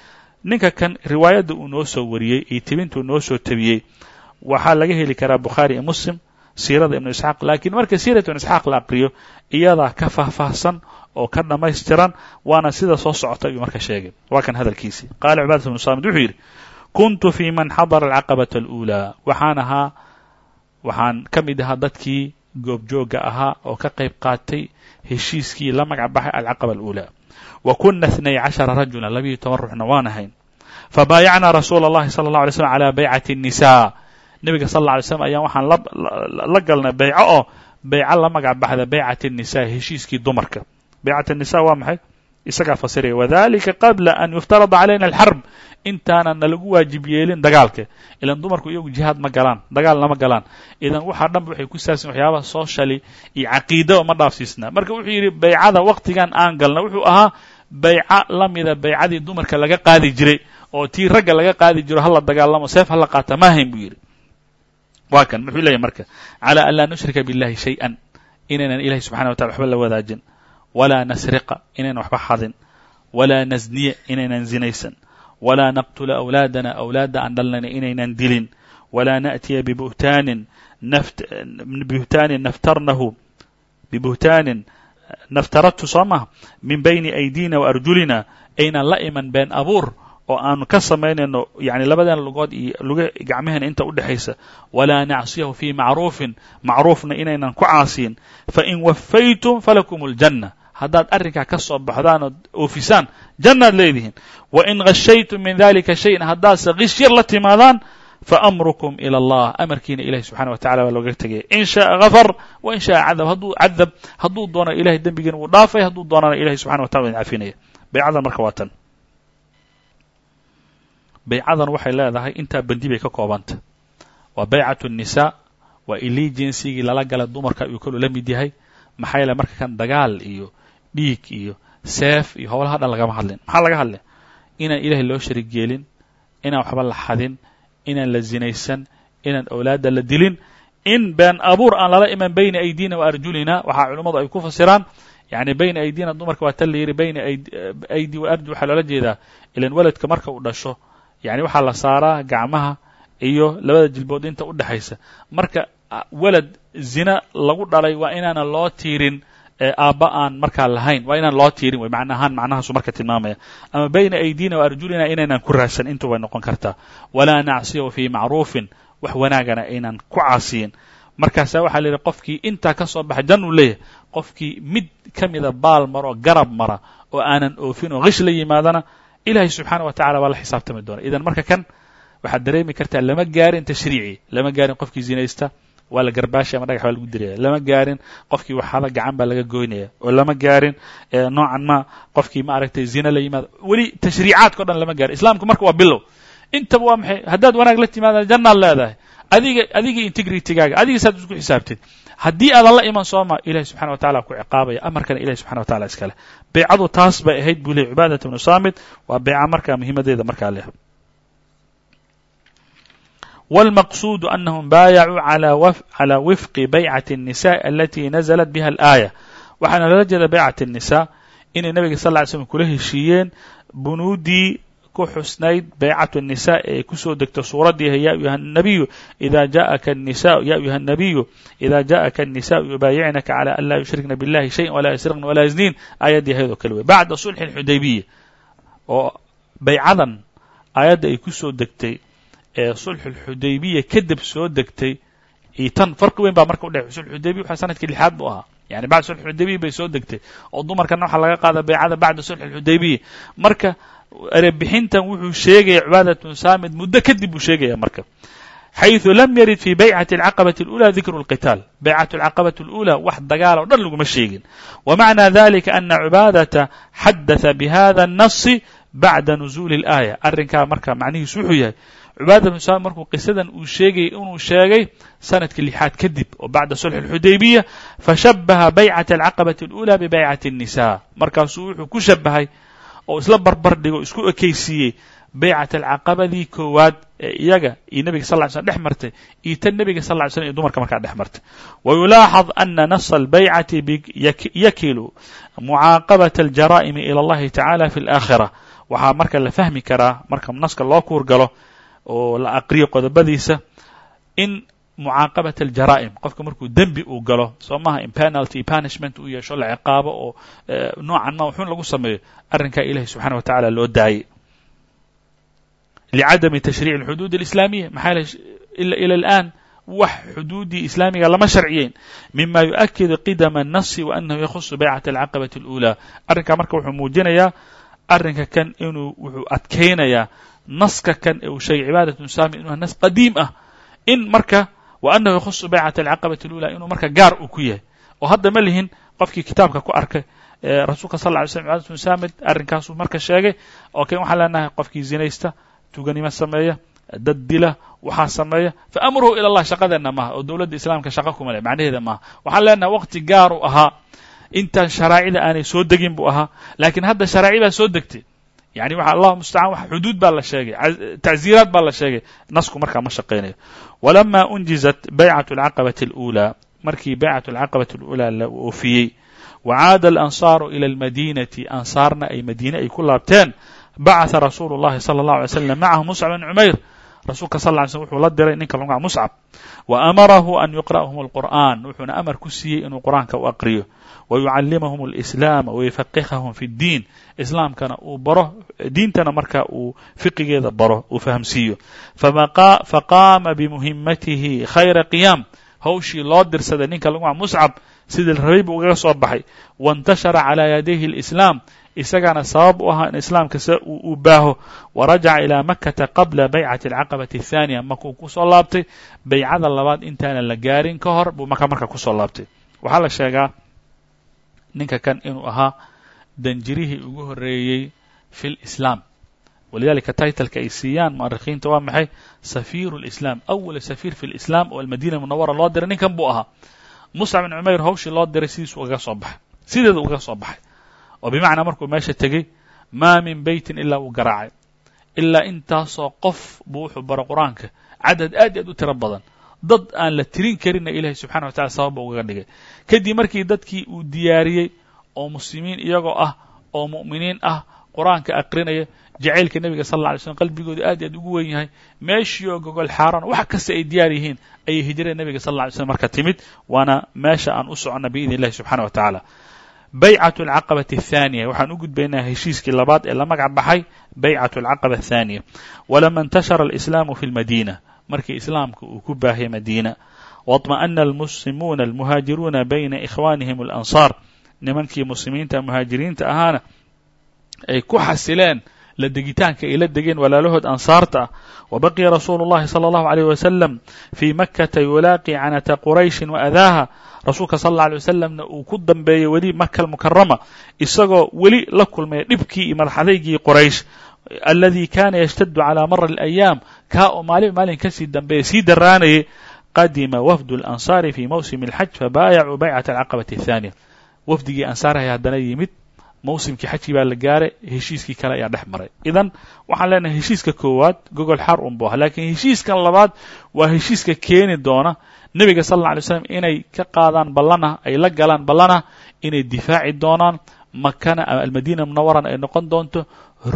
ninka kan riwaayadda uu noo soo wariyey iyo tibintuu noo soo tabiyey waxaa laga heli karaa bukhaari iyo muslim siirada ibnu isxaaq lakiin marka siirat ibnu isxaaq la aqriyo iyadaa ka faahfaahsan oo ka dhammaystiran waana sida soo socota ayuu marka sheegay. Waa kan hadalkiisii. Qaala cubaadat bnu saamid wuxuu yidhi kuntu fi man xadara alcaqabata aluulaa. Waxaan ahaa waxaan ka mid ahaa dadkii goobjoogga ahaa oo ka qayb qaatay heshiiskii la magac baxay alcaqaba aluulaa wa kuna اثنay caشhara rajula labiyo toban ruuxna waan ahayn fabaayacnaa rasuula اllahi salى الlه alay slm calى baycati الnisaa nebiga sal اlla alay slam ayaan waxaan la galnay bayco oo bayco la magac baxda baycat الnisaa heshiiskii dumarka baycat الnisa waa maxay isagaa fasiraya wadalika qabla an yuftarada calayna alxarb intaanan nalagu waajib yeelin dagaalka ilan dumarku iyagu jihaad ma galaan dagaalna ma galaan idan waxaa dhanba waxay ku saabsan waxyaabaha socially iyo caqiidaba ma dhaafsiisnaa marka wuxuu yidhi baycada waktigan aan galna wuxuu ahaa bayca la mida baycadii dumarka laga qaadi jiray oo tii ragga laga qaadi jiro hala dagaalamo seef hala qaata maahayn buu yidhi waa kan muxuu leeyahy marka calى an laa nushrika biاllahi shayئan inaynan ilahi subxana wa tala waxba la wadaajin walaa nasriqa inaynan waxba xadin walaa nasniya inaynan zinaysan walaa naqtula awlaadana awlaadda aan dhalnayna inaynan dilin walaa naأtiya bibuhtaanin bibuhtaanin naftarnahu bibuhtaanin naftaradtu soo maha min bayni aydiina wa arjulina aynan la iman been abuur oo aanu ka samaynayno yani labadan lugood iyo luga gacmaheena inta u dhexaysa walaa nacsiyahu fii macruufin macruufna inaynan ku caasiyin fain wafaytum falakum اljanna haddaad arrinkaa ka soo baxdaan ood oofisaan jannaad leedihiin wain khashaytum min dalika shayan haddaadse kish yar la timaadaan faamrukum ilى allah amarkiina ilahi subxana wa tacala baa looga tegaya in shaءa gafar wa in shaءa cadab hadduu cadab hadduu doono ilahay dembigiina wuu dhaafay hadduu doonana ilahi subxana wa tala idin cafinaya baycadan marka waa tan baycadan waxay leedahay intaa bendi bay ka koobanta waa baycat الnisaa waa illigensigii lala gala dumarka ayuu kaluu la mid yahay maxaa yeele marka kan dagaal iyo dhiig iyo seef iyo howlaha dhan lagama hadlin. Maxaa laga hadlay inaan ilahay loo sharig yeelin inaan waxba la xadin inaan la zinaysan inaan awlaadda la dilin in been abuur aan lala iman bayna aydina wa arjulina waxaa culummadu ay ku fasiraan yani bayna aydina dumarka waa tan la yidhi bayna aydi wa arjul waxaa loola jeedaa ilan weladka marka uu dhasho yani waxaa la saaraa gacmaha iyo labada jilbood inta u dhexaysa marka welad zina lagu dhalay waa inaanan loo tiirin aabba aan markaa lahayn. Waa inaan loo tiirin wey macna ahaan macnahaasu marka tilmaamaya. Ama bayna aydina wa arjulina inaynan ku raadsan intu way noqon kartaa. Walaa nacsiyahu fii macruufin wax wanaagana aynan ku caasiyin. Markaasa waxaa la yidhi qofkii intaa ka soo baxa jan uu leeyahay qofkii mid ka mida baal maro garab mara oo aanan oofin oo kish la yimaadana ilahay subxaana wa tacala waa la xisaabtami doona idan marka kan waxaad dareemi kartaa lama gaarin tashriici lama gaarin qofkii zinaysta waa la garbaashay ama dhagax baa lagu diraya lama gaarin qofkii waxaada gacan baa laga goynaya oo lama gaarin noocan ma qofkii ma aragtay zina la yimaado weli tashriicaadka o dhan lama gaarin. Islaamku marka waa bilow intaba waa maxay? Haddaad wanaag la timaadaan jannaad leedahay. Adiga adiga integritygaaga adiga saad isku xisaabtid. Haddii aadan la iman sooma ilahi subxana wa tacala ku ciqaabaya. Amarkana ilahi subxana wa tacala iskale beycadu taas bay ahayd buu ley cibaadat bnu saamit. Waa beyca markaa muhiimadeeda markaa leh والمقصود أنهم باayعوا على وفق بيعة النساء التي نزلت بها الآية waxaana lala jeeda بيعة النساء inay نبga صلى اه علي سلم kula heshiiyeen bunuudii ku xusnayd بيعة النساء ee kusoo degta suuraddii ya أيuha النبي إذا جاءka النساء ya أيuha النبي إذا جاءka النساء يبايعنka على أن لا يشhrكna بالله شhيئا ولا يسرقna ولا يزنين aaيaddii ahayd oo kale wey baعda صلح الxudaybiية oo baycadan aayadda ay kusoo degtay ee sulxulxudaybiya kadib soo degtay iyo tan farqi weyn baa marka udhexey sulxudaybiya waxaa sanadkii lixaad buu ahaa yani bacda sulxudaybiya bay soo degtay oo dumarkana waxaa laga qaada baycada bacda sulxulxudaybiya marka erebixintan wuxuu sheegaya cibaadat bnu saamid muddo kadib buu sheegaya marka xayثu lam yarid fi baycati alcaqabati اlأulى dikru اlqitaal baycat alcaqabati اlأulى wax dagaal o dhan laguma sheegin wamacna dalika ana cibaadata xadaثa bihada الnasi bacda nuزuli اlآaya arrinkaa marka macnihiisu wuxuu yahay cibaada bn saam markuu qisadan uu sheegayay inuu sheegay sanadka lixaad kadib oo bacda sulx اlxudaybiya fashabaha baycat alcaqabati اlأulى bibaycati الnisa markaasuu wuxuu ku shabahay oo isla barbar dhigo o isku ekaysiiyey baycat alcaqabadii koowaad ee iyaga iyo nebiga sal ly slm dhex martay iyo tan nebiga sal ly slm iyo dumarka markaa dhex martay wayulaaxad ana nasa albaycati yakilu mucaaqabaة aljara'imi ilى اllahi tacala fi اlآkhira waxaa marka la fahmi karaa marka naska loo kuur galo oo la aqriyo qodobadiisa in mucaaqabaة aljara'im qofka markuu dembi uu galo soo maha in penalty punishment uu yeesho la ciqaabo oo noocan ma wuxuun lagu sameeyo arrinkaa ilahi subxana wa tacala loo daayay licadami tashriic اlxuduud اlislaamiya maxaa ila اlآn wax xuduudii islaamiga lama sharciyeyn mima yuؤkidu qidama الnasi waanahu yakhusu baycat alcaqabaة اlأulى arrinkaa marka wuxuu muujinayaa arrinka kan inuu wuxuu adkaynayaa naska kan ee uu sheegay cibaadaة saami inuu nas qadiim ah in marka waanahu yakhusu baycat alcaqabaة اlأulى inuu marka gaar uu ku yahay oo hadda ma lihin qofkii kitaabka ku arkay rasuulka sal ly slm cibadat saamid arrinkaasuu marka sheegay oo kan waxaan leenahay qofkii zinaysta tuganimo sameeya dad dila waxaa sameeya fa amruhu ila allah shaqadeenna maaha oo dowladda islaamka shaqa kuma leh macnaheeda maaha waxaan leenahay waqti gaar u ahaa intaan sharaacida aanay soo degin buu ahaa laakiin hadda sharaaci baa soo degtay yani waxa allahu mustacaan wax xuduud baa la sheegay tacziiraad baa la sheegay nasku markaa ma shaqaynayo walama unjizat baycat alcaqabati اlأulى markii baycat alcaqabati اlأulى la oofiyey wacaada alansaaru ila almadinati ansaarna ay madiine ay ku laabteen bacثa rasuulu الlahi salى الlaه alay slam macahu muscab bn cumayr rasuulka sal ly slm wuxuu la diray ninka lagu muscab wa amarahu an yuqra'ahum alqur'an wuxuuna amar ku siiyey inuu qur'aanka u aqriyo wa yucallimahum alislaama wayufaqihahum fi ddiin islaamkana uu baro diintana marka uu fiqigeeda baro uu fahamsiiyo. Faqaama bimuhimmatihi khayra qiyaam hawshii loo dirsaday ninka lagu muscab sida rabay buu soo baxay waintashara calaa yadayhi alislaam isagana sabab u ahaa in islaamka se uu baaho warajaca ilaa makata qabla baycati alcaqabati athaniya markuu ku soo laabtay baycada labaad intaanan la gaarin ka hor buu maka marka ku soo laabtay. Waxaa la sheegaa ninka kan inuu ahaa danjirihii ugu horreeyey fi lislaam walidalika taitleka ay siiyaan mu'arikhiinta waa maxay? Safiiru lislaam awala safiir fi lislaam oo almadina munawara loo diray ninkan buu ahaa. Muscab bin cumayr hawshii loo diray sidiisu ugaga soo baxay. Sideeda ugaga soo baxay oo bimacnaa markuu meesha tegey maa min beytin ilaa uu garaacay ilaa intaasoo qof buu wuxuu baro qur'aanka cadad aad i aad u tiro badan dad aan la tirin karinna ilaahay subxana wa tacala sababba ugaga dhigay kadib markii dadkii uu diyaariyey oo muslimiin iyagoo ah oo mu'miniin ah qur'aanka aqrinaya jacaylka nebiga sal alla alay slm qalbigooda aad i aad ugu weyn yahay meeshii oo gogol xaaran wax kasta ay diyaar yihiin ayay hijrada nebiga sal alla alay slm marka timid waana meesha aan u soconna biidn illahi subxana wa tacaala baycat alcaqabati athaniya waxaan u gudbaynaa heshiiskii labaad ee la magac baxay baycat alcaqaba athaniya walama intashara alislaamu fi lmadina markii islaamka uu ku baahiyay madiina waطma'ana almuslimuuna almuhaajiruuna bayna ikhwanihim alansaar. Nimankii muslimiinta muhaajiriinta ahaana ay ku xasileen la degitaanka ay la degeen walaalahood ansaarta ah wabaqiya rasuulu اllahi salى اllahu عalيyh wasalam fii makata yulaaqi canata qurayshin waadaaha rasuulka sal alla alay wasalamna uu ku dambeeyey weli maka almukarama isagoo weli la kulmaya dhibkii iyo madaxadaygii qoraysh aladii kana yashtadu calى mara اlayaam kaa oo maalin maalin kasii dambeeya sii daraanayay qadima wafdu اlansaari fi mawsimi اlxaj fabaayacuu baycat alcaqabati athaniya wafdigii ansaarhay haddana yimid mawsimkii xajkii baa la gaaray heshiiskii kale ayaa dhex maray. Idan waxaan leenahay heshiiska koowaad gogol xaar un bu aha lakiin heshiiskan labaad waa heshiiska keeni doona nebiga sal alla alay slam inay ka qaadaan ballanah ay la galaan ballanah inay difaaci doonaan makana ama almadiina munawaran ay noqon doonto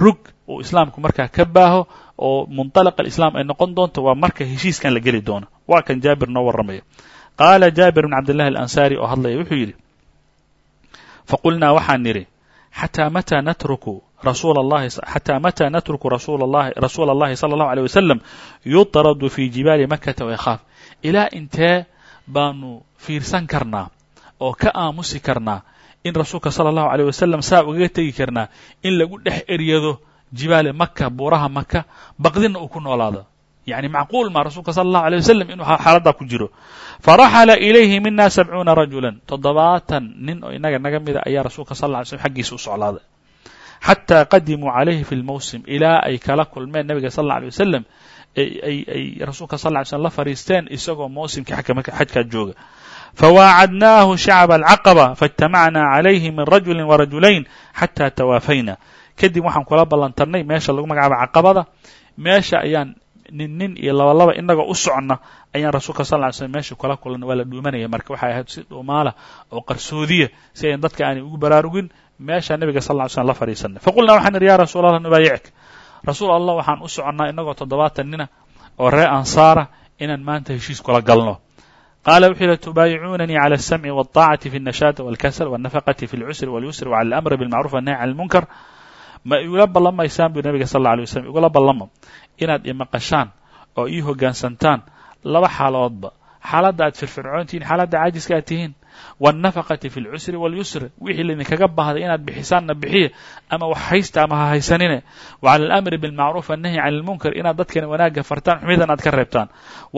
rug uu islaamku markaa ka baaho oo munطalaq alislaam ay noqon doonto waa marka heshiiskan la geli doono waa kan jaabir noo warramaya. Qaala jaabir bn cabdillahi alansaari oo hadlaya wuxuu yidhi faqulnaa waxaan nidhi xatىa matىa natruku rasuula اllahi xatىa matىa natruku rasuula اllahi rasuula اllahi salى اllahu عalيه wasalam yuطradu fi jibaali makata waykhaaf ilaa intee baanu fiirsan karnaa oo ka aamusi karnaa in rasuulka salى اllahu عalيه wasalam saa ugaga tegi karnaa in lagu dhex eryado jibaali maka buuraha maka baqdina uu ku noolaado yani macquul ma rasuulka sala allahu alay wasalam inuu xaaladdaa ku jiro faraxala ilayhi mina sabcuuna rajulan toddobaatan nin oo inaga naga mida ayaa rasuulka sal lla alay slm xaggiisa u soclaaday xataa qadimuu calayhi fi lmawsim ilaa ay kala kulmeen nabiga sal alla alay wasalam ay rasuulka sal ly slm la fadhiisteen isagoo mawsimkii xajkaa jooga fawaacadnaahu shacba alcaqaba faاjtamacnaa calayhi min rajuli warajulayn xataa tawaafayna kadib waxaan kula ballantarnay meesha lagu magacaaba caqabada meesha ayaan nin nin iyo laba laba inagoo u soconna ayaan rasuulka sal ly slm meesha kula kulanna waa la dhuumanaya marka waxay ahayd si dhuumaala oo qarsoodiya si ayan dadka aanay ugu baraarugin meesha nabiga sal ly slm la fadhiisanay faqulnaa waxaan idhi ya rasuul allah nubaayicka rasuul allah waxaan u soconnaa inagoo toddobaatan nina oo reer ansaara inaan maanta heshiis kula galno qaala wuxuu yihi tubaayicuunanii cala alsamci walطaacati fi اnnashaati walkasal walnafaqati fi اlcusri walyusri wcala alamri bilmacruf wannahy can lmunkar ma igula ballamaysaan buu nebiga sal alla alay waslam igula ballamo inaad imaqashaan oo ii hoggaansantaan laba xaaloodba. Xaaladda aad firfircoon tihiin xaaladda caajiska aad tihiin. Waannafaqati fi lcusri walyusri wixii laydinkaga baahday inaad bixisaanna bixiya ama wax haysta ama ha haysanine. Wa cala alamri bilmacruuf annahyi can lmunkar inaad dadkana wanaagga fartaan xumidan aad ka reebtaan.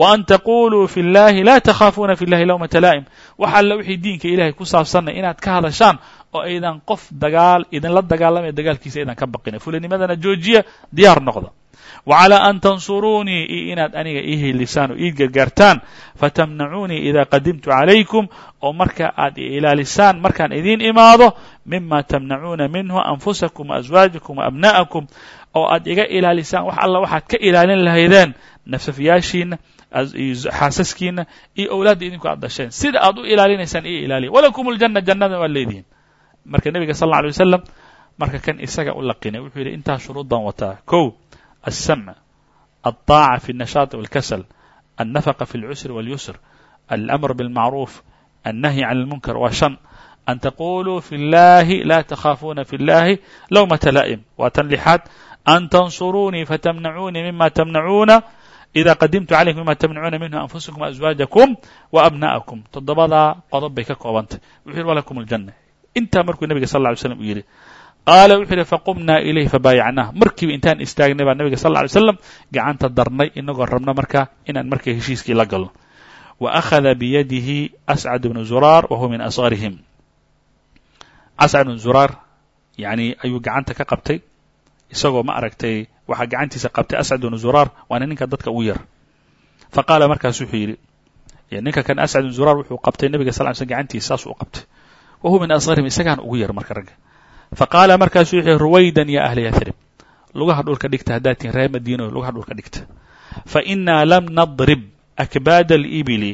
Wa an taquluu fi llahi laa takhaafuuna fi llahi lowma talaa'im wax alle wixii diinka ilaahay ku saabsanna inaad ka hadashaan oo aydan qof dagaal idinla dagaalamaya dagaalkiisa aydan ka baqina fulinimadana joojiya diyaar noqda wclى an tansuruunii iyo inaad aniga ii hilisaan oo ii gargaartaan fatamnacuunii ida qadimtu calaykum oo marka aad ilaalisaan markaan idiin imaado mima tamnacuuna minhu anfusakum waaswaajakum waabna'akum oo aad iga ilaalisaan wax alla waxaad ka ilaalin lahaydeen nafsafyaashiina xaasaskiina iyo owlaadda idinku aad dhasheen. Sida aad u ilaalinaysaan iyo ilaaliya. Walakum اljanna jannada leedihiin marka nebiga sal اlla alay wasalam marka kan isaga u laqinay wuxuu yidhi intaas shuruud baan wataa kow السمع الطاعة في النشاط والكسل النفقة في العسر واليسر الأمر بالمعروف النهي عن المنكر وشن أن تقولوا في الله لا تخافون في الله لومة لائم وتنلحات أن تنصروني فتمنعوني مما تمنعون إذا قدمت عليكم مما تمنعون منه أنفسكم وأزواجكم وأبناءكم تضبضا qodob bay ka koobantay wuxuu yidhi walakum الجنة intaa markuu nabiga sal lla ly slam u yidhi qaala wuxuu yidhi faqumnaa ilayh fabaayacnah markiiba intaan istaagnay baa nabiga sal lla ly slam gacanta darnay inagoo rabno markaa inaan marka heshiiskii la galno. Wa akhada biyadihi ascad bnu zuraar wa huwa min asqarihim cascad bnu zuraar yacni ayuu gacanta ka qabtay isagoo ma aragtay waxaa gacantiisa qabtay ascad bnu zuraar waana ninka dadka ugu yar. Fa markaas wuxuu yidhi ninka kan ascad bnu zuraar wuxuu qabtay nabiga sal ly slm gacantiisa saasuu u qabtay wa huwa min asgarihim isagaana ugu yar marka ragga faqaala markaasuu wuxuu yihi ruwaydan ya ahla yathrib lugaha dhulka dhigta haddaad tihin reer madiino lugaha dhulka dhigta fainaa lam nadrib akbaada alibili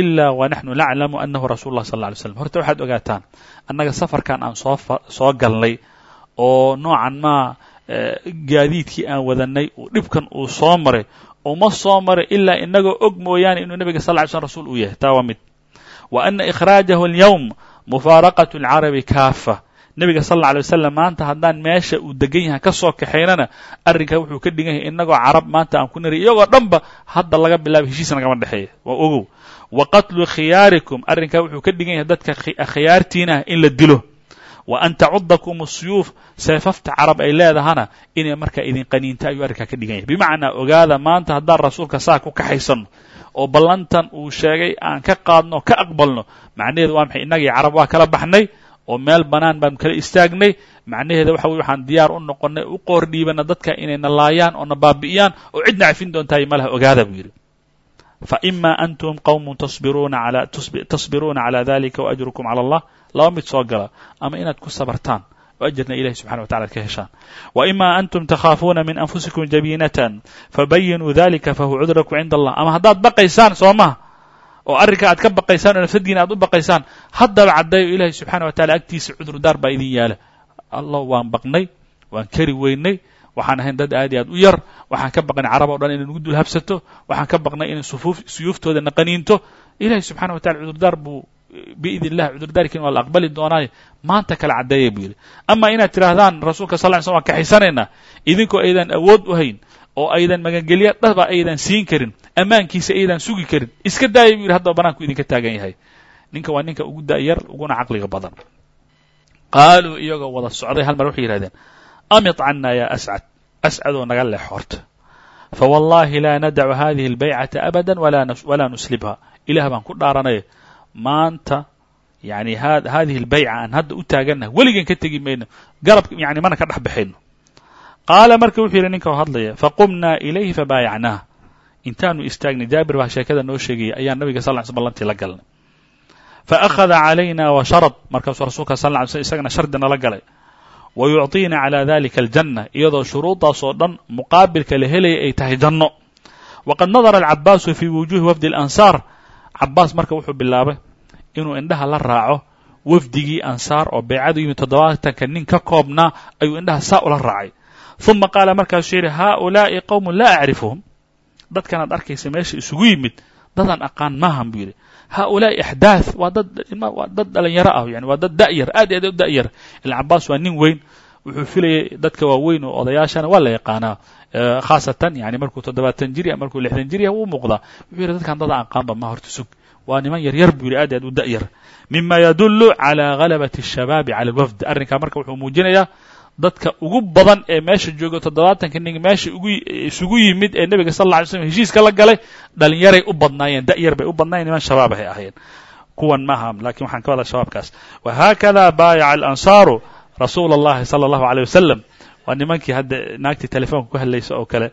ila wanaxnu naclamu anahu rasuulu lah sal lla alay slam horta waxaad ogaataan annaga safarkan aan soo soo galnay oo noocan maa gaadiidkii aan wadanay uu dhibkan uu soo maray uma soo maray ilaa inagoo og mooyaane inuu nebiga sal ly slm rasuul uu yahay taa waa mid wa ana ikhraajahu alyawm mufaaraqat alcarabi kaafa. Nebiga sal alla alay wasalam maanta haddaan meesha uu degan yahay ka soo kaxaynana arrinkaa wuxuu ka dhigan yahay innagoo carab maanta aan ku nari iyagoo dhanba hadda laga bilaabay heshiis nagama dhexeeya. Waa ogow. Wa qatlu khiyaarikum arrinkaa wuxuu ka dhigan yahay dadka khiyaartiinah in la dilo. Wa an tacudakum asuyuuf seefafta carab ay leedahana inay markaa idin qaniinta ayuu arrinkaa ka dhigan yahay. Bimacnaa ogaada maanta haddaan rasuulka saa ku kaxaysanno oo ballantan uu sheegay aan ka qaadno ka aqbalno. Macnaheedu waa maxay? Innagii carab waa kala baxnay oo meel bannaan baanu kala istaagnay. Macnaheeda waxa weye waxaan diyaar u noqonnay u qoor dhiibana dadka inayna laayaan oo na baabi'iyaan oo cidna cafin doontahay malaha ogaada buu yidhi. Fa ima antum qawmun tasbiruuna ala tasbiruuna calaa dalika wa ajrukum cala allah. Laba mid soo gala ama inaad ku sabartaan oo ajarna ilahi subxana wa tacala ad ka heshaan wa ima antum takhaafuuna min anfusikum jabiinatan fabayinuu dalika fahuwa cudraku cinda allah ama haddaad baqaysaan soo maha oo arrinka aad ka baqaysaan oo nafsadiina aad u baqaysaan haddaba caddeeyo ilaahay subxaana wa tacala agtiisa cudurdaar baa idin yaalla allah waan baqnay waan kari weynay waxaan ahayn dad aad iyo aad u yar waxaan ka baqnay carab o dhan inay nagu dul habsato waxaan ka baqnay inay suyuuftooda na qaniinto ilahay subxana wa tacala cudurdaar buu biidn illah cudurdaarkiina waa la aqbali doonaayo maanta kala caddeeya buu yidhi. Ama inaad tidhaahdaan rasuulka sal ly slm waan kaxaysanaynaa idinkoo aydan awood u hayn oo aydan magangelya dhaba aydan siin karin ammaankiisa aydan sugi karin iska daaya buu yidhi haddaba banaanku idinka taagan yahay. Ninka waa ninka ugu da'yar uguna caqliga badan. Qaaluu iyagoo wada socday hal mar waxay yidhahdeen amit cannaa yaa ascad ascadoo naga leex horta fawallahi laa nadacu hadihi albaycata abada walaa nuslibha ilah baan ku dhaaranaya maanta yani hadihi albayca aan hadda u taagannahay weligan ka tegi mayno garab yani mana ka dhex baxayno qaala marka wuxuu yidhi ninka hadlaya faqumnaa ilayhi fabaayacnaah intaanu istaagnay jaabir baa sheekada noo sheegaya ayaa nabiga sal ly sl ballantii la galnay faأkhada calayna washarad markaasuu rasuulka sal ly slm isagana shardi nala galay wa yucطiina calى dalika aljanna iyadoo shuruuddaas oo dhan muqaabilka la helaya ay tahay janno waqad nadara alcabaasu fii wujuhi wafdi اlansaar cabaas marka wuxuu bilaabay inuu indhaha la raaco wafdigii ansaar oo beecadu yimid toddobaatanka nin ka koobnaa ayuu indhaha saa ula raacay. Uma qaala markaasuu yidhi haaulaa'i qowmun laa acrifuhum dadkanaad arkaysa meesha isugu yimid dadaan aqaan maahan buu yidhi. Haaulaa'i axdaath waa dadwaa dad dhalinyaro ah yani waa dad da'yar aad aad u da'yar. Ilaa cabbaas waa nin weyn wuxuu filayay dadka waaweyn oo odayaashana waa la yaqaanaa. Khaasatan yani markuu toddobaatan jir markuu lixdan jir wuu muuqdaa. Wuxuu yidhi dadkaan dada aqaanba ma horta sug waa niman yaryar buu yidhi aad aad u da'yar mima yadulu calى galabaةi الshabaabi calى اlwafd arrinkaa marka wuxuu muujinayaa dadka ugu badan ee meesha jooga toddobaatanka nin meesha ugu isugu yimid ee nebiga sal alla alay slam heshiiska la galay dhalinyaray u badnaayeen da'yar bay u badnaayeen niman shabaabahay ahayen kuwan maaha lakin waxaan ka wada shabaabkaas wahaakada baayaca alansaaru rasuula اllahi salى allahu aleyh wasalam waa nimankii hadda naagtii telefoonka ku hadlaysa oo kale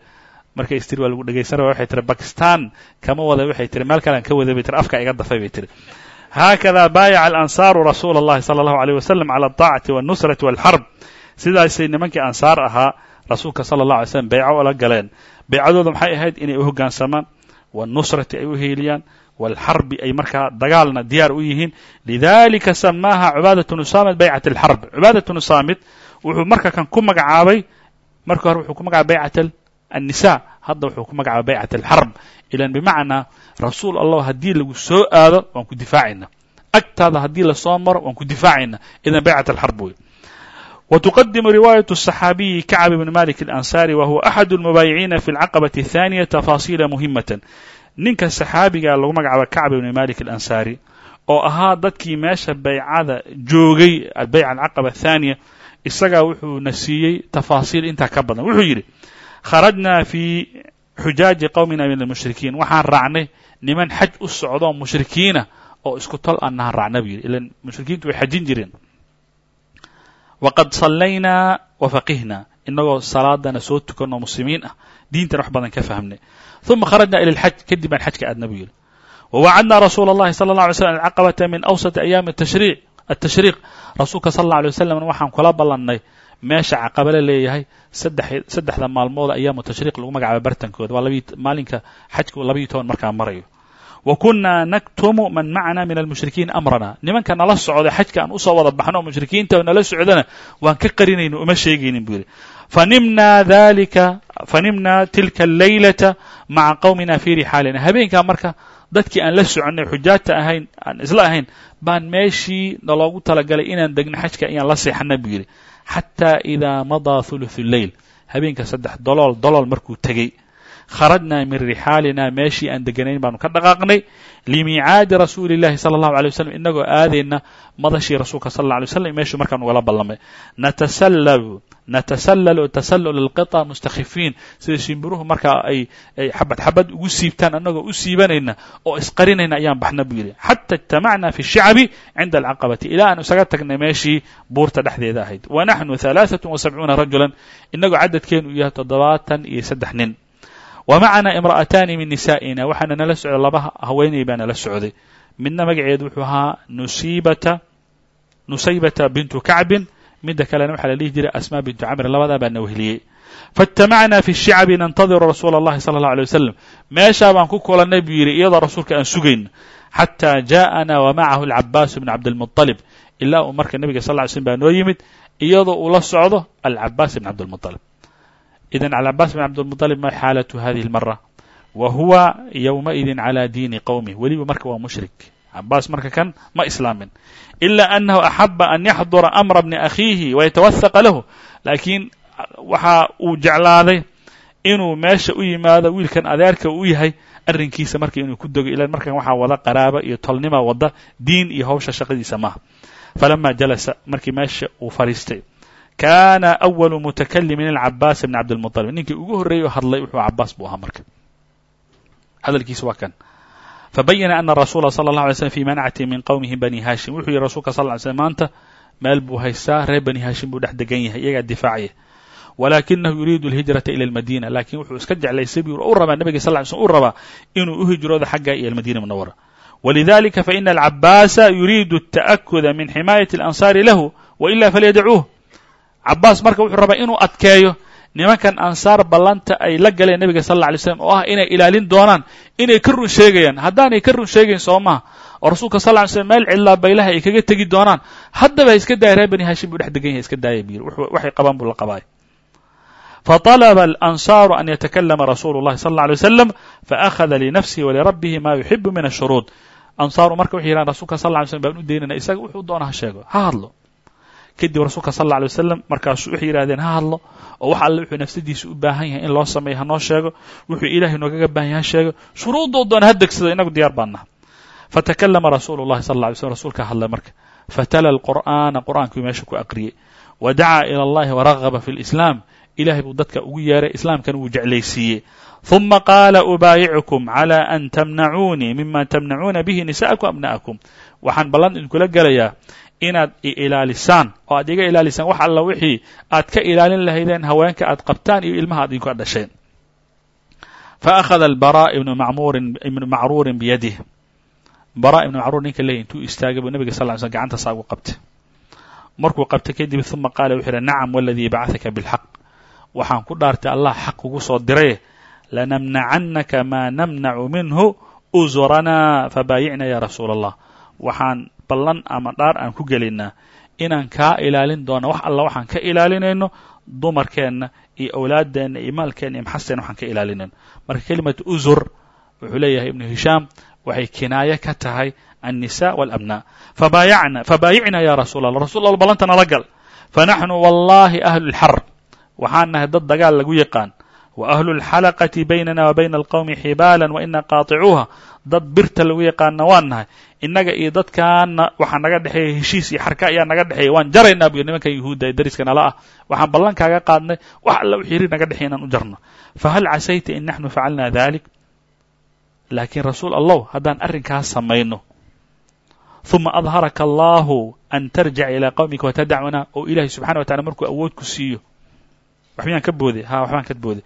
markay istiri waa lagu dhegaysanaya waxay tiri bakistan kama wada waxay tiri meel kalean ka waday bay tiri afka iga dafay bay tiri haakada baayaca alansaaru rasuula اllahi salى allahu aleyh wasalam cala alطaacati wاlnusrati wاlxarb sidaasay nimankii ansaar ahaa rasuulka sala allah alay slam bayco ola galeen baycadooda maxay ahayd inay u hoggaansamaan waannusrati ay u heeliyaan waalxarbi ay markaa dagaalna diyaar u yihiin lidalika samaaha cubaadatu nusaamit baycat alxarb cubaadatu nusaamit wuxuu marka kan ku magacaabay marka hore wuxuu ku magacaabay baycat annisa hadda wuxuu ku magacaabay baycat alxarb ilan bimacnaa rasuul allah haddii lagu soo aado waan ku difaacayna agtaada haddii lasoo maro waan ku difaacayna idan baycat alxarb wey وتقدم رواية الصحابي كعب بن مالك الأنصاري وهو أحد المبايعين في العقبة الثانية تفاصيل مهمة ninka saxaabiga lagu magacaaba kacb ibni malik alansaari oo ahaa dadkii meesha baycada joogay albayca alcaqaba athaaniya isagaa wuxuu na siiyey tafaasiil intaa ka badan wuxuu yidhi kharajnaa fii xujaaji qowmina min almushrikiin waxaan raacnay niman xaj u socdoo mushrikiina oo isku tol annahan raacna buu yidhi ilan mushrikiintu way xajin jireen waqad sallaynaa wafaqihnaa inagoo salaadana soo tukanoo muslimiin ah diintana wax badan ka fahmnay uma kharajna ila alxaj kadib baan xajka aadna buu yidhi wawacadnaa rasuula allahi الله عليه alay العقبة من أوسط أيام ayaami atashriiq rasuulka sala allah alay wasalam waxaan kula ballannay meesha caqabale leeyahay saddexda maalmood ayaamu tashriiq lagu magacaaba bartankooda. Waa maalinka xajku labayo toban markaa marayo. Wa kunaa naktumu man macana min almushrikiin amrana. Nimanka nala socda xajka aan u soo wada baxno mushrikiinta nala socdana waan ka qarinayno uma sheegaynin buu yidhi. Fanimnaa dalika fanimnaa tilka alleylata maca qowmina fii rixaalina. Habeenkaa marka dadkii aan la soconnay xujaajta ahayn aan isla ahayn baan meeshii naloogu talagalay inaan degno xajka ayaan la seexana buu yidhi xataa idaa madaa huluthu lleyl habeenka saddex dolool dolool markuu tegey kharajnaa min rixaalinaa meeshii aan deganayn baanu ka dhaqaaqnay limiicaadi rasuuli llahi sala allahu alay waslam inagoo aadayna madashii rasuulka sal alla alay waslam meeshuu markaan ugala ballamay natasallabu natasallal tasallul alqita mustakifiin sida shimbiruhu markaa ay ay xabad xabad ugu siibtaan annagoo u siibanayna oo isqarinayna ayaan baxna buu yidhi xata ijtamacna fi shicabi cinda alcaqabati ilaa aan isaga tagnay meeshii buurta dhexdeeda ahayd wa naxnu halaaثatun wa sabcuuna rajulan inagoo cadadkeenu yahay toddobaatan iyo saddex nin wa macanaa imra'ataani min nisaa'ina waxaana nala socday laba haweenay baa nala socday midna magaceedu wuxuu ahaa bintu kacbin midda kalena waxaa la dhihi jiray asmaa bintu camrin labadaa baa na wehliyey faاجtamacna fi الshicbi nantadiru rasuula اllahi salى اlه alيه wasalam meeshaa baan ku kulannay buu yidhi iyadoo rasuulka aan sugayno xatى jaءana wamacahu alcabaas bn cabdilmuطalib ilaa uu marka nebiga sal ly slm baa noo yimid iyadoo uu la socdo alcabaas bn cabdilmuطalib idan alcabaas bn cabdilmuطalib ma xaalatu hadihi اlmara wa huwa ywmaئidi calى diini qowmih weliba marka waa mushrik cabaas marka kan ma islaamin. Ila anahu axaba an yaxdura amra bni akhiihi wayatawahaqa lahu. Laakiin waxa uu jeclaaday inuu meesha u yimaado wiilkan adeerka uu yahay arrinkiisa marka inuu ku dogo ilan markan waxaa wada qaraaba iyo tolnima wada diin iyo hawsha shaqadiisa maaha falama jalasa markii meesha uu fadhiistay kana awalu mutakalimin alcabaas bn cabdilmuطalib ninkii ugu horreeyey oo hadlay wuxuu cabaas buu ahaa marka. Hadalkiisa waa kan fabayana ana rasuula sala اllah alay slm fi manacati min qowmihi bani hashim wuxuu yihi rasulka sal ly slm maanta meel buu haystaa reer bani hashim buu dhex degan yahay iyagaa difaacaya walaakinahu yuriidu alhijrata ila almadiina laakiin wuxuu iska jeclaysay buu u rabaa nabiga sal ly slm u rabaa inuu u hijroodo xaggaa iyo almadiina munawara walidalika faina alcabaasa yuriidu ata'akuda min ximaayati alansaari lahu waila falyadacuuh cabaas marka wuxuu rabaa inuu adkeeyo nimankan ansaar ballanta ay la galeen nebiga sal alla alay slam oo ah inay ilaalin doonaan inay ka run sheegayaan haddaanay ka run sheegayn soo maha oo rasuulka sal ly slm meel cidlaa baylaha ay kaga tegi doonaan haddaba ha iska daaya reer bani hashim buu dhex degan yahay iska daaya buyiri waxay qabaan buu la qabaay faطalba alansaaru an yatakalama rasulu اllahi sal اlla alay wasalam faأkhada linafsihi walirabbihi ma yuxibu min ashuruud ansaaru marka waxay yidhahan rasulka sal ly slm baan u daynana isaga wuxuu doona ha sheego ha hadlo kadib rasuulka sal alla alay wasalam markaasu waxay yidhahdeen ha hadlo. Oo wax alle wuxuu nafsadiisa u baahan yahay in loo sameeyo hanoo sheego. Wuxuu ilahay noogaga baahan yahay ha sheego. Shuruudoo doona ha degsado inagu diyaar baan naha fatakalama rasuulu llahi sal alla alay slm rasuulka hadlay marka. Fatala alqur'aana qur'aankii meesha ku aqriyey. Wa dacaa ila allahi waragaba fi lislaam ilahay buu dadka ugu yeeray islaamkana wuu jeclaysiiyey. ثuma qaala ubaayicukum clى an tamnacuunii mima tamnacuuna bihi nisa'akum abna'akum. Waxaan ballan idinkula gelayaa inaad ilaalisaan oo aad iga ilaalisaan wax alla wixii aad ka ilaalin lahaydeen haweenka aad qabtaan iyo ilmaha ad idinka dhasheen. Fa akhada albara ibnu mamrin ibnu macruurin biyadih bara ibnu macruur ninka leeya intuu istaagay buu nabiga sal ly slm gacanta saagu qabtay. Markuu qabtay kadib uma qaala wuxuu yidhi nacam waladii bacathaka bilxaq waxaan ku dhaartay allah xaq kugu soo diray lanamnacannaka maa namnacu minhu usuranaa fabaayicna ya rasuula allah waxaan ballan ama dhaar aan ku gelaynaa inaan kaa ilaalin doono wax alla waxaan ka ilaalinayno dumarkeenna iyo awlaaddeenna iyo maalkeenna iyo maxasteenna waxaan ka ilaalinayno marka kelimatu usur wuxuu leeyahay ibnu hishaam waxay kinaaye ka tahay annisa walabnaa. Fabaayacna fabaayicna ya rasuula allah rasul alla ballanta nala gal. Fanaxnu wallahi ahlu lxarb waxaan nahay dad dagaal lagu yaqaan wa ahlu اlxalaqati baynana wa bayna alqowmi xibaalan wa ina qaaticuuha dad birta lagu yaqaana waan nahay innaga iyo dadkaana waxaa naga dhexeeya heshiis iyo xarka ayaa naga dhexeeya waan jaraynaa buyo nimanka yuhuudda ee dariska nala ah waxaan ballankaaga qaadnay wax alla wixii rir naga dhexeya inaan u jarno fahal casayta in naxnu facalna dalik laakiin rasuul allow haddaan arrinkaas samayno ثuma adharaka allahu an tarjica ilaa qowmika watadacuna oo ilahay subxana wa tacala markuu awood ku siiyo ka booday ha waxbaan ka booday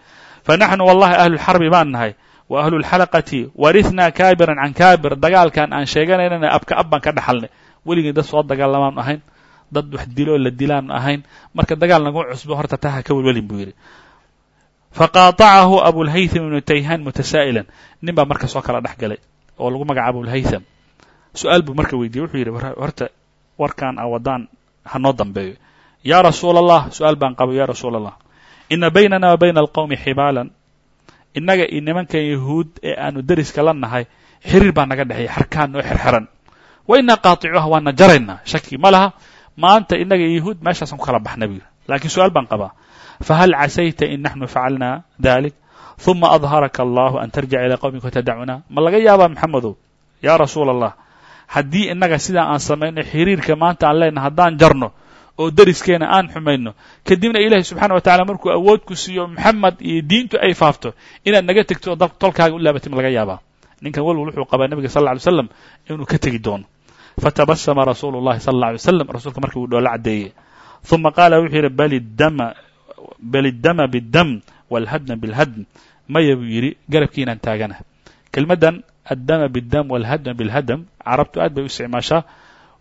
fanaxnu wallahi ahlulxarbi baan nahay wa ahlu lxalaqati warithnaa kaabiran can kaabir dagaalkan aan sheeganaynana abka ab baan ka dhaxalnay weligii dad soo dagaalamaanu ahayn dad wax dilo la dilaanu ahayn marka dagaal nagu cusbo horta taa ha ka welwelin buu yidhi faqaطacahu abulhaytham ibnu tayhan mutasaa'ilan nin baa marka soo kala dhex galay oo lagu magacaabo abulhaytham su'aal buu marka weydiiyey wuxuu yidhi horta warkaan a wadaan hanoo dambeeyo yaa rasuula allah su'aal baan qabo ya rasuula allah ina baynana wa bayna alqowmi xibaalan innaga iyo nimankan yahuud ee aanu deriska la nahay xiriir baa naga dhexeeya xarkaan noo xirxiran. Wa inaa qaaticuha waana jaraynaa shaki ma laha. Maanta innaga iyo yahuud meeshaasaan ku kala baxna buu yidhi lakiin su'aal baan qabaa. Fahal casayta in naxnu facalna dalik ثuma adharaka allahu an tarjica ilaa qowmika watadacuna ma laga yaabaa maxamedow? Yaa rasuula allah haddii innaga sidaa aan samayno xiriirka maanta aan leenahay haddaan jarno oo deriskeena aan xumayno kadibna ilaahay subxaana wa tacala markuu awood ku siiyo maxamed iyo diintu ay faafto inaad naga tegto oo tolkaaga u laabatay ma laga yaabaa. Ninkan walwal wuxuu qabaa nebiga sal lla alay slam inuu ka tegi doono. Fatabasama rasuulu llahi sala alla alay wasalam rasuulka marka wuu dhoola caddeeyey. Uma qaala wuxuu yidhi bal iddama biddam waalhadma bilhadm maya buu yidhi garabkiinaan taagana. Kelmaddan addama biddam waalhadma bilhadm carabtu aad bay u isticmaashaa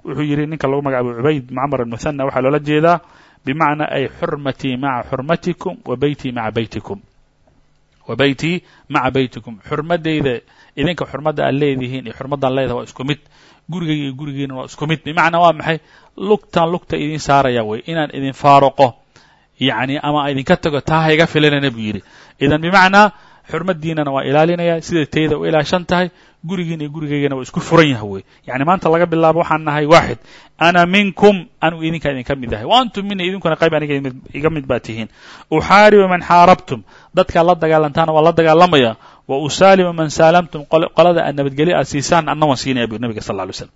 wuxuu yidhi ninka lagu magacaabo cubayd macmar almuthana waxaa loola jeedaa bimacnaa ay xurmatii maca xurmatikum wa beytii maca beytikum wa maca beytikum xurmadayda idinka xurmadda aad leedihiin iyo xurmaddaan leedahay waa isku mid. Gurigayga iyo gurigiina waa isku mid. Bimacnaa waa maxay? Lugtaan lugta idin saaraya wey. Inaan idin faaruqo yacni ama idinka tago taa ha iga filanana buu yidhi. Idan bimacnaa xurmaddiinana waa ilaalinaya sida tayda u ilaashan tahay gurigiina iyo gurigaygana waa isku furan yaha wey yani maanta laga bilaabo waxaan nahay waaxid. Ana minkum anigu idinkaa idinka mid ahay. Wa antum mina idinkuna qayb aniga iga mid baa tihiin. Uxaaribu man xaarabtum. Dadkaad la dagaalantaana waa la dagaalamaya. Wa usaalimu man saalamtum. Qolada aad nabadgelyo aad siisaan anna waan siinaya bu nabiga sal ly slam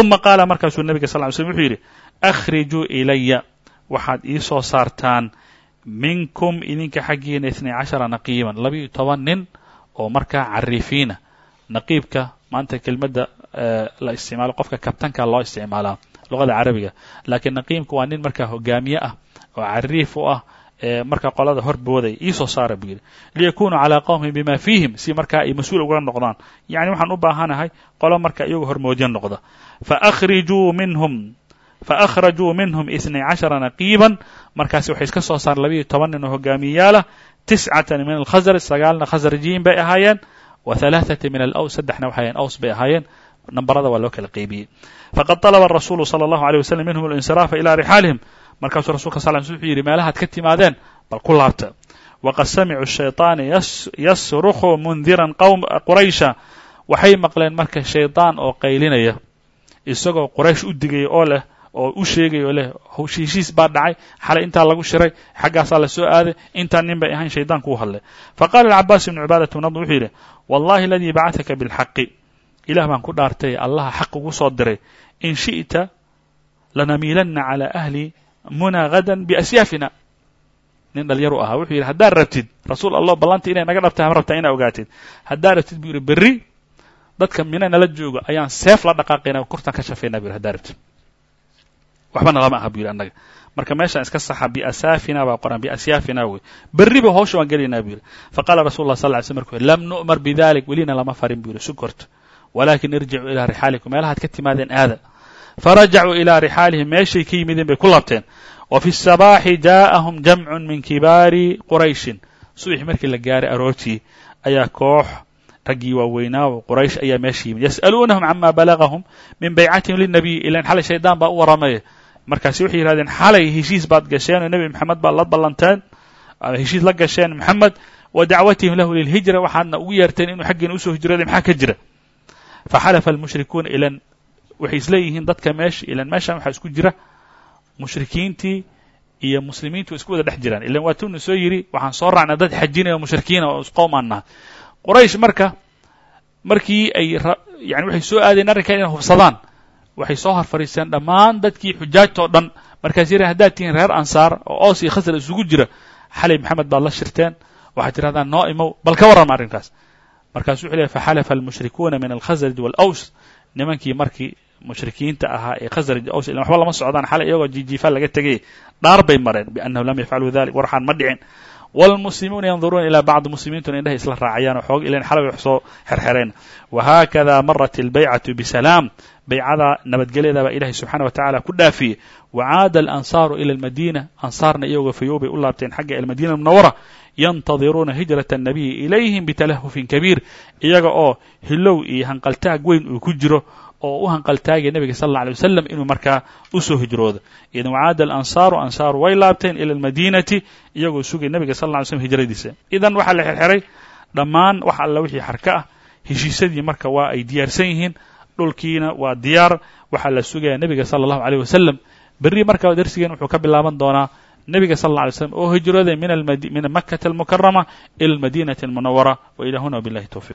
uma qaala markaasuu nabiga sal ly slm wuxuu yidhi akhrijuu ilaya waxaad ii soo saartaan minkum idinka xaggiina itnay cashara naqiiban labiiyo toban nin oo markaa cariifiina naqiibka maanta kelmadda la isticmaalo qofka kabtanka loo isticmaalaa luqada carabiga. Laakiin naqiimka waa nin markaa hogaamiye ah oo cariif u ah markaa qolada hor booday iisoo saara buu yidhi. Liyakunuu calaa qowmihim bima fiihim si markaa ay mas'uul uga noqdaan. Yacni waxaan u baahanahay qolo marka iyagu hormoodyo noqda. Faahrijuu minhum faakhrajuu minhum itnay cashara naqiiban markaasi waxay iska soo saareen labiiyo toban nin oo hogaamiyeyaalah tiscatan min alkhasraj sagaalna khasrajiyin bay ahaayeen wa halaaثata min alaws saddexna waxay ahayen aws bay ahaayeen nambarada waa loo kala qaybiyey faqad طalaba الrasuulu salى اllahu عalيه waslm minhum alinsiraafa ila rixaalihim markaasuu rasulka sal wuxuu yidhi meelahaad ka timaadeen bal ku laabta waqad samicuu shayطaana yasruku mundiran qowm quraysha waxay maqleen marka shaydaan oo qaylinaya isagoo quraysh u digaya oo leh oo u sheegay oo leh heshiis baa dhacay xalay intaa lagu shiray xaggaasaa la soo aaday intaa nin bay ahayn shaydaanku u hadlay. Faqala acabaas ibnu cibaadata bn wuxuu yidhi wallaahi aladii bacataka bilxaqi. Ilah baan ku dhaartay allaha xaq ugu soo diray. In shi'ta lanamiilanna calaa ahli muna hadan biasyaafina. Nin dhalyaru ahaa wuxuu yidhi haddaad rabtid rasuul allah ballanta inay naga dhabtay rabtaa inaa ogaatid. Haddaad rabtid buu yidhi berri dadka mina nala joogo ayaan seef la dhaqaaqaynaa kortaan ka shafayna bu yidhi haddaad rabtid waxba nalama aha buu yidhi marka meeshaan iska saxa biasaafina baa qoran biasyaafina wey berriba hawsha waan gelaynaa buu yidhi. Faqaala rasul lah sal ly sl marku lam nu'mar bidalik welina lama farin buu yidhi sukorto walaakin irjicuu ilaa rixaalikum. Meelahaad ka timaadeen aada. Farajacuu ilaa rixaalihim meeshay ka yimideen bay ku labteen. Wa fi sabaaxi jaa'ahum jamcun min kibaari qurayshin. Subaxii markii la gaaray aroortii ayaa koox raggii waaweynaa oo quraysh ayaa meesha yimid. Yas'aluunahum cama balagahum min baycatihim linabiy ilan xalay shaydaan baa u warramay markaasi waxay yihahdeen xalay heshiis baad gasheen oo nebi moxamed baad la ballanteen. Heshiis la gasheen moxamed wa dacwatihim lahu lilhijra waxaadna ugu yeerteen inuu xaggiina u soo hijrooday maxaa ka jira? Faxalafa almushrikuuna ilan waxay isleeyihiin dadka meesha ilan meeshan waxaa isku jira mushrikiintii iyo muslimiintu isku wada dhex jiraan. Ilan waa soo yidhi waxaan soo raacnay dad xajinaya mushrikiina oo isqowmaan naha quraysh marka markii ay yani waxay soo aadeen arrinkaa inay hubsadaan waxay soo hor fadhiisteen dhammaan dadkii xujaajta oo dhan markaas yidhahen haddaad tihiin reer ansaar oo oos iyo khasra isugu jira xalay maxamed baad la shirteen waxaad tirahdaan noo imow bal ka warrama arrinkaas markaasuu wuxuu lehy faxalafa almushrikuuna min alkhasraj waalaws nimankii markii mushrikiinta ahaa ee khasraj aws ilan waxba lama socdaan xalay iyagoo jijiifa laga tegay dhaar bay mareen biannahu lam yafcaluu dalik warxaan ma dhicin wاlmuslimuuna yanduruuna ilى bacdi muslimiintuna indhahay isla raacayaan oo xoog ilan xalay wax soo xerxereen wahakada marat اlbaycaةu bsalaam baycada nabadgelyada baa ilahay subxaana wa tacala ku dhaafiyey wacaada alansaaru ila almadiina ansaarna iyagoo fayow bay u laabteen xagga almadina munawara yantadiruuna hijrata الnabiyi ilayhim bitalahufin kabiir iyaga oo hilow iyo hanqaltaag weyn uu ku jiro oo u hanqaltaagaya nebiga sal alla alay wasalam inuu markaa u soo hijroodo. Idan wacaada alansaaru ansaaru way laabteen ila almadiinati iyagoo sugay nebiga sal alla ly slm hijradiisa. Idan waxaa la xerxeray dhammaan wax alla wixii xarka ah heshiisyadii marka waa ay diyaarsan yihiin dhulkiina waa diyaar. Waxaa la sugaya nebiga sala allahu aleyh wasalam berri marka darsigeen wuxuu ka bilaaban doonaa nebiga sal alla alay slam oo hijrooday min makata almukarama ila almadinati almunawara wa ila huna wabillahi towfiq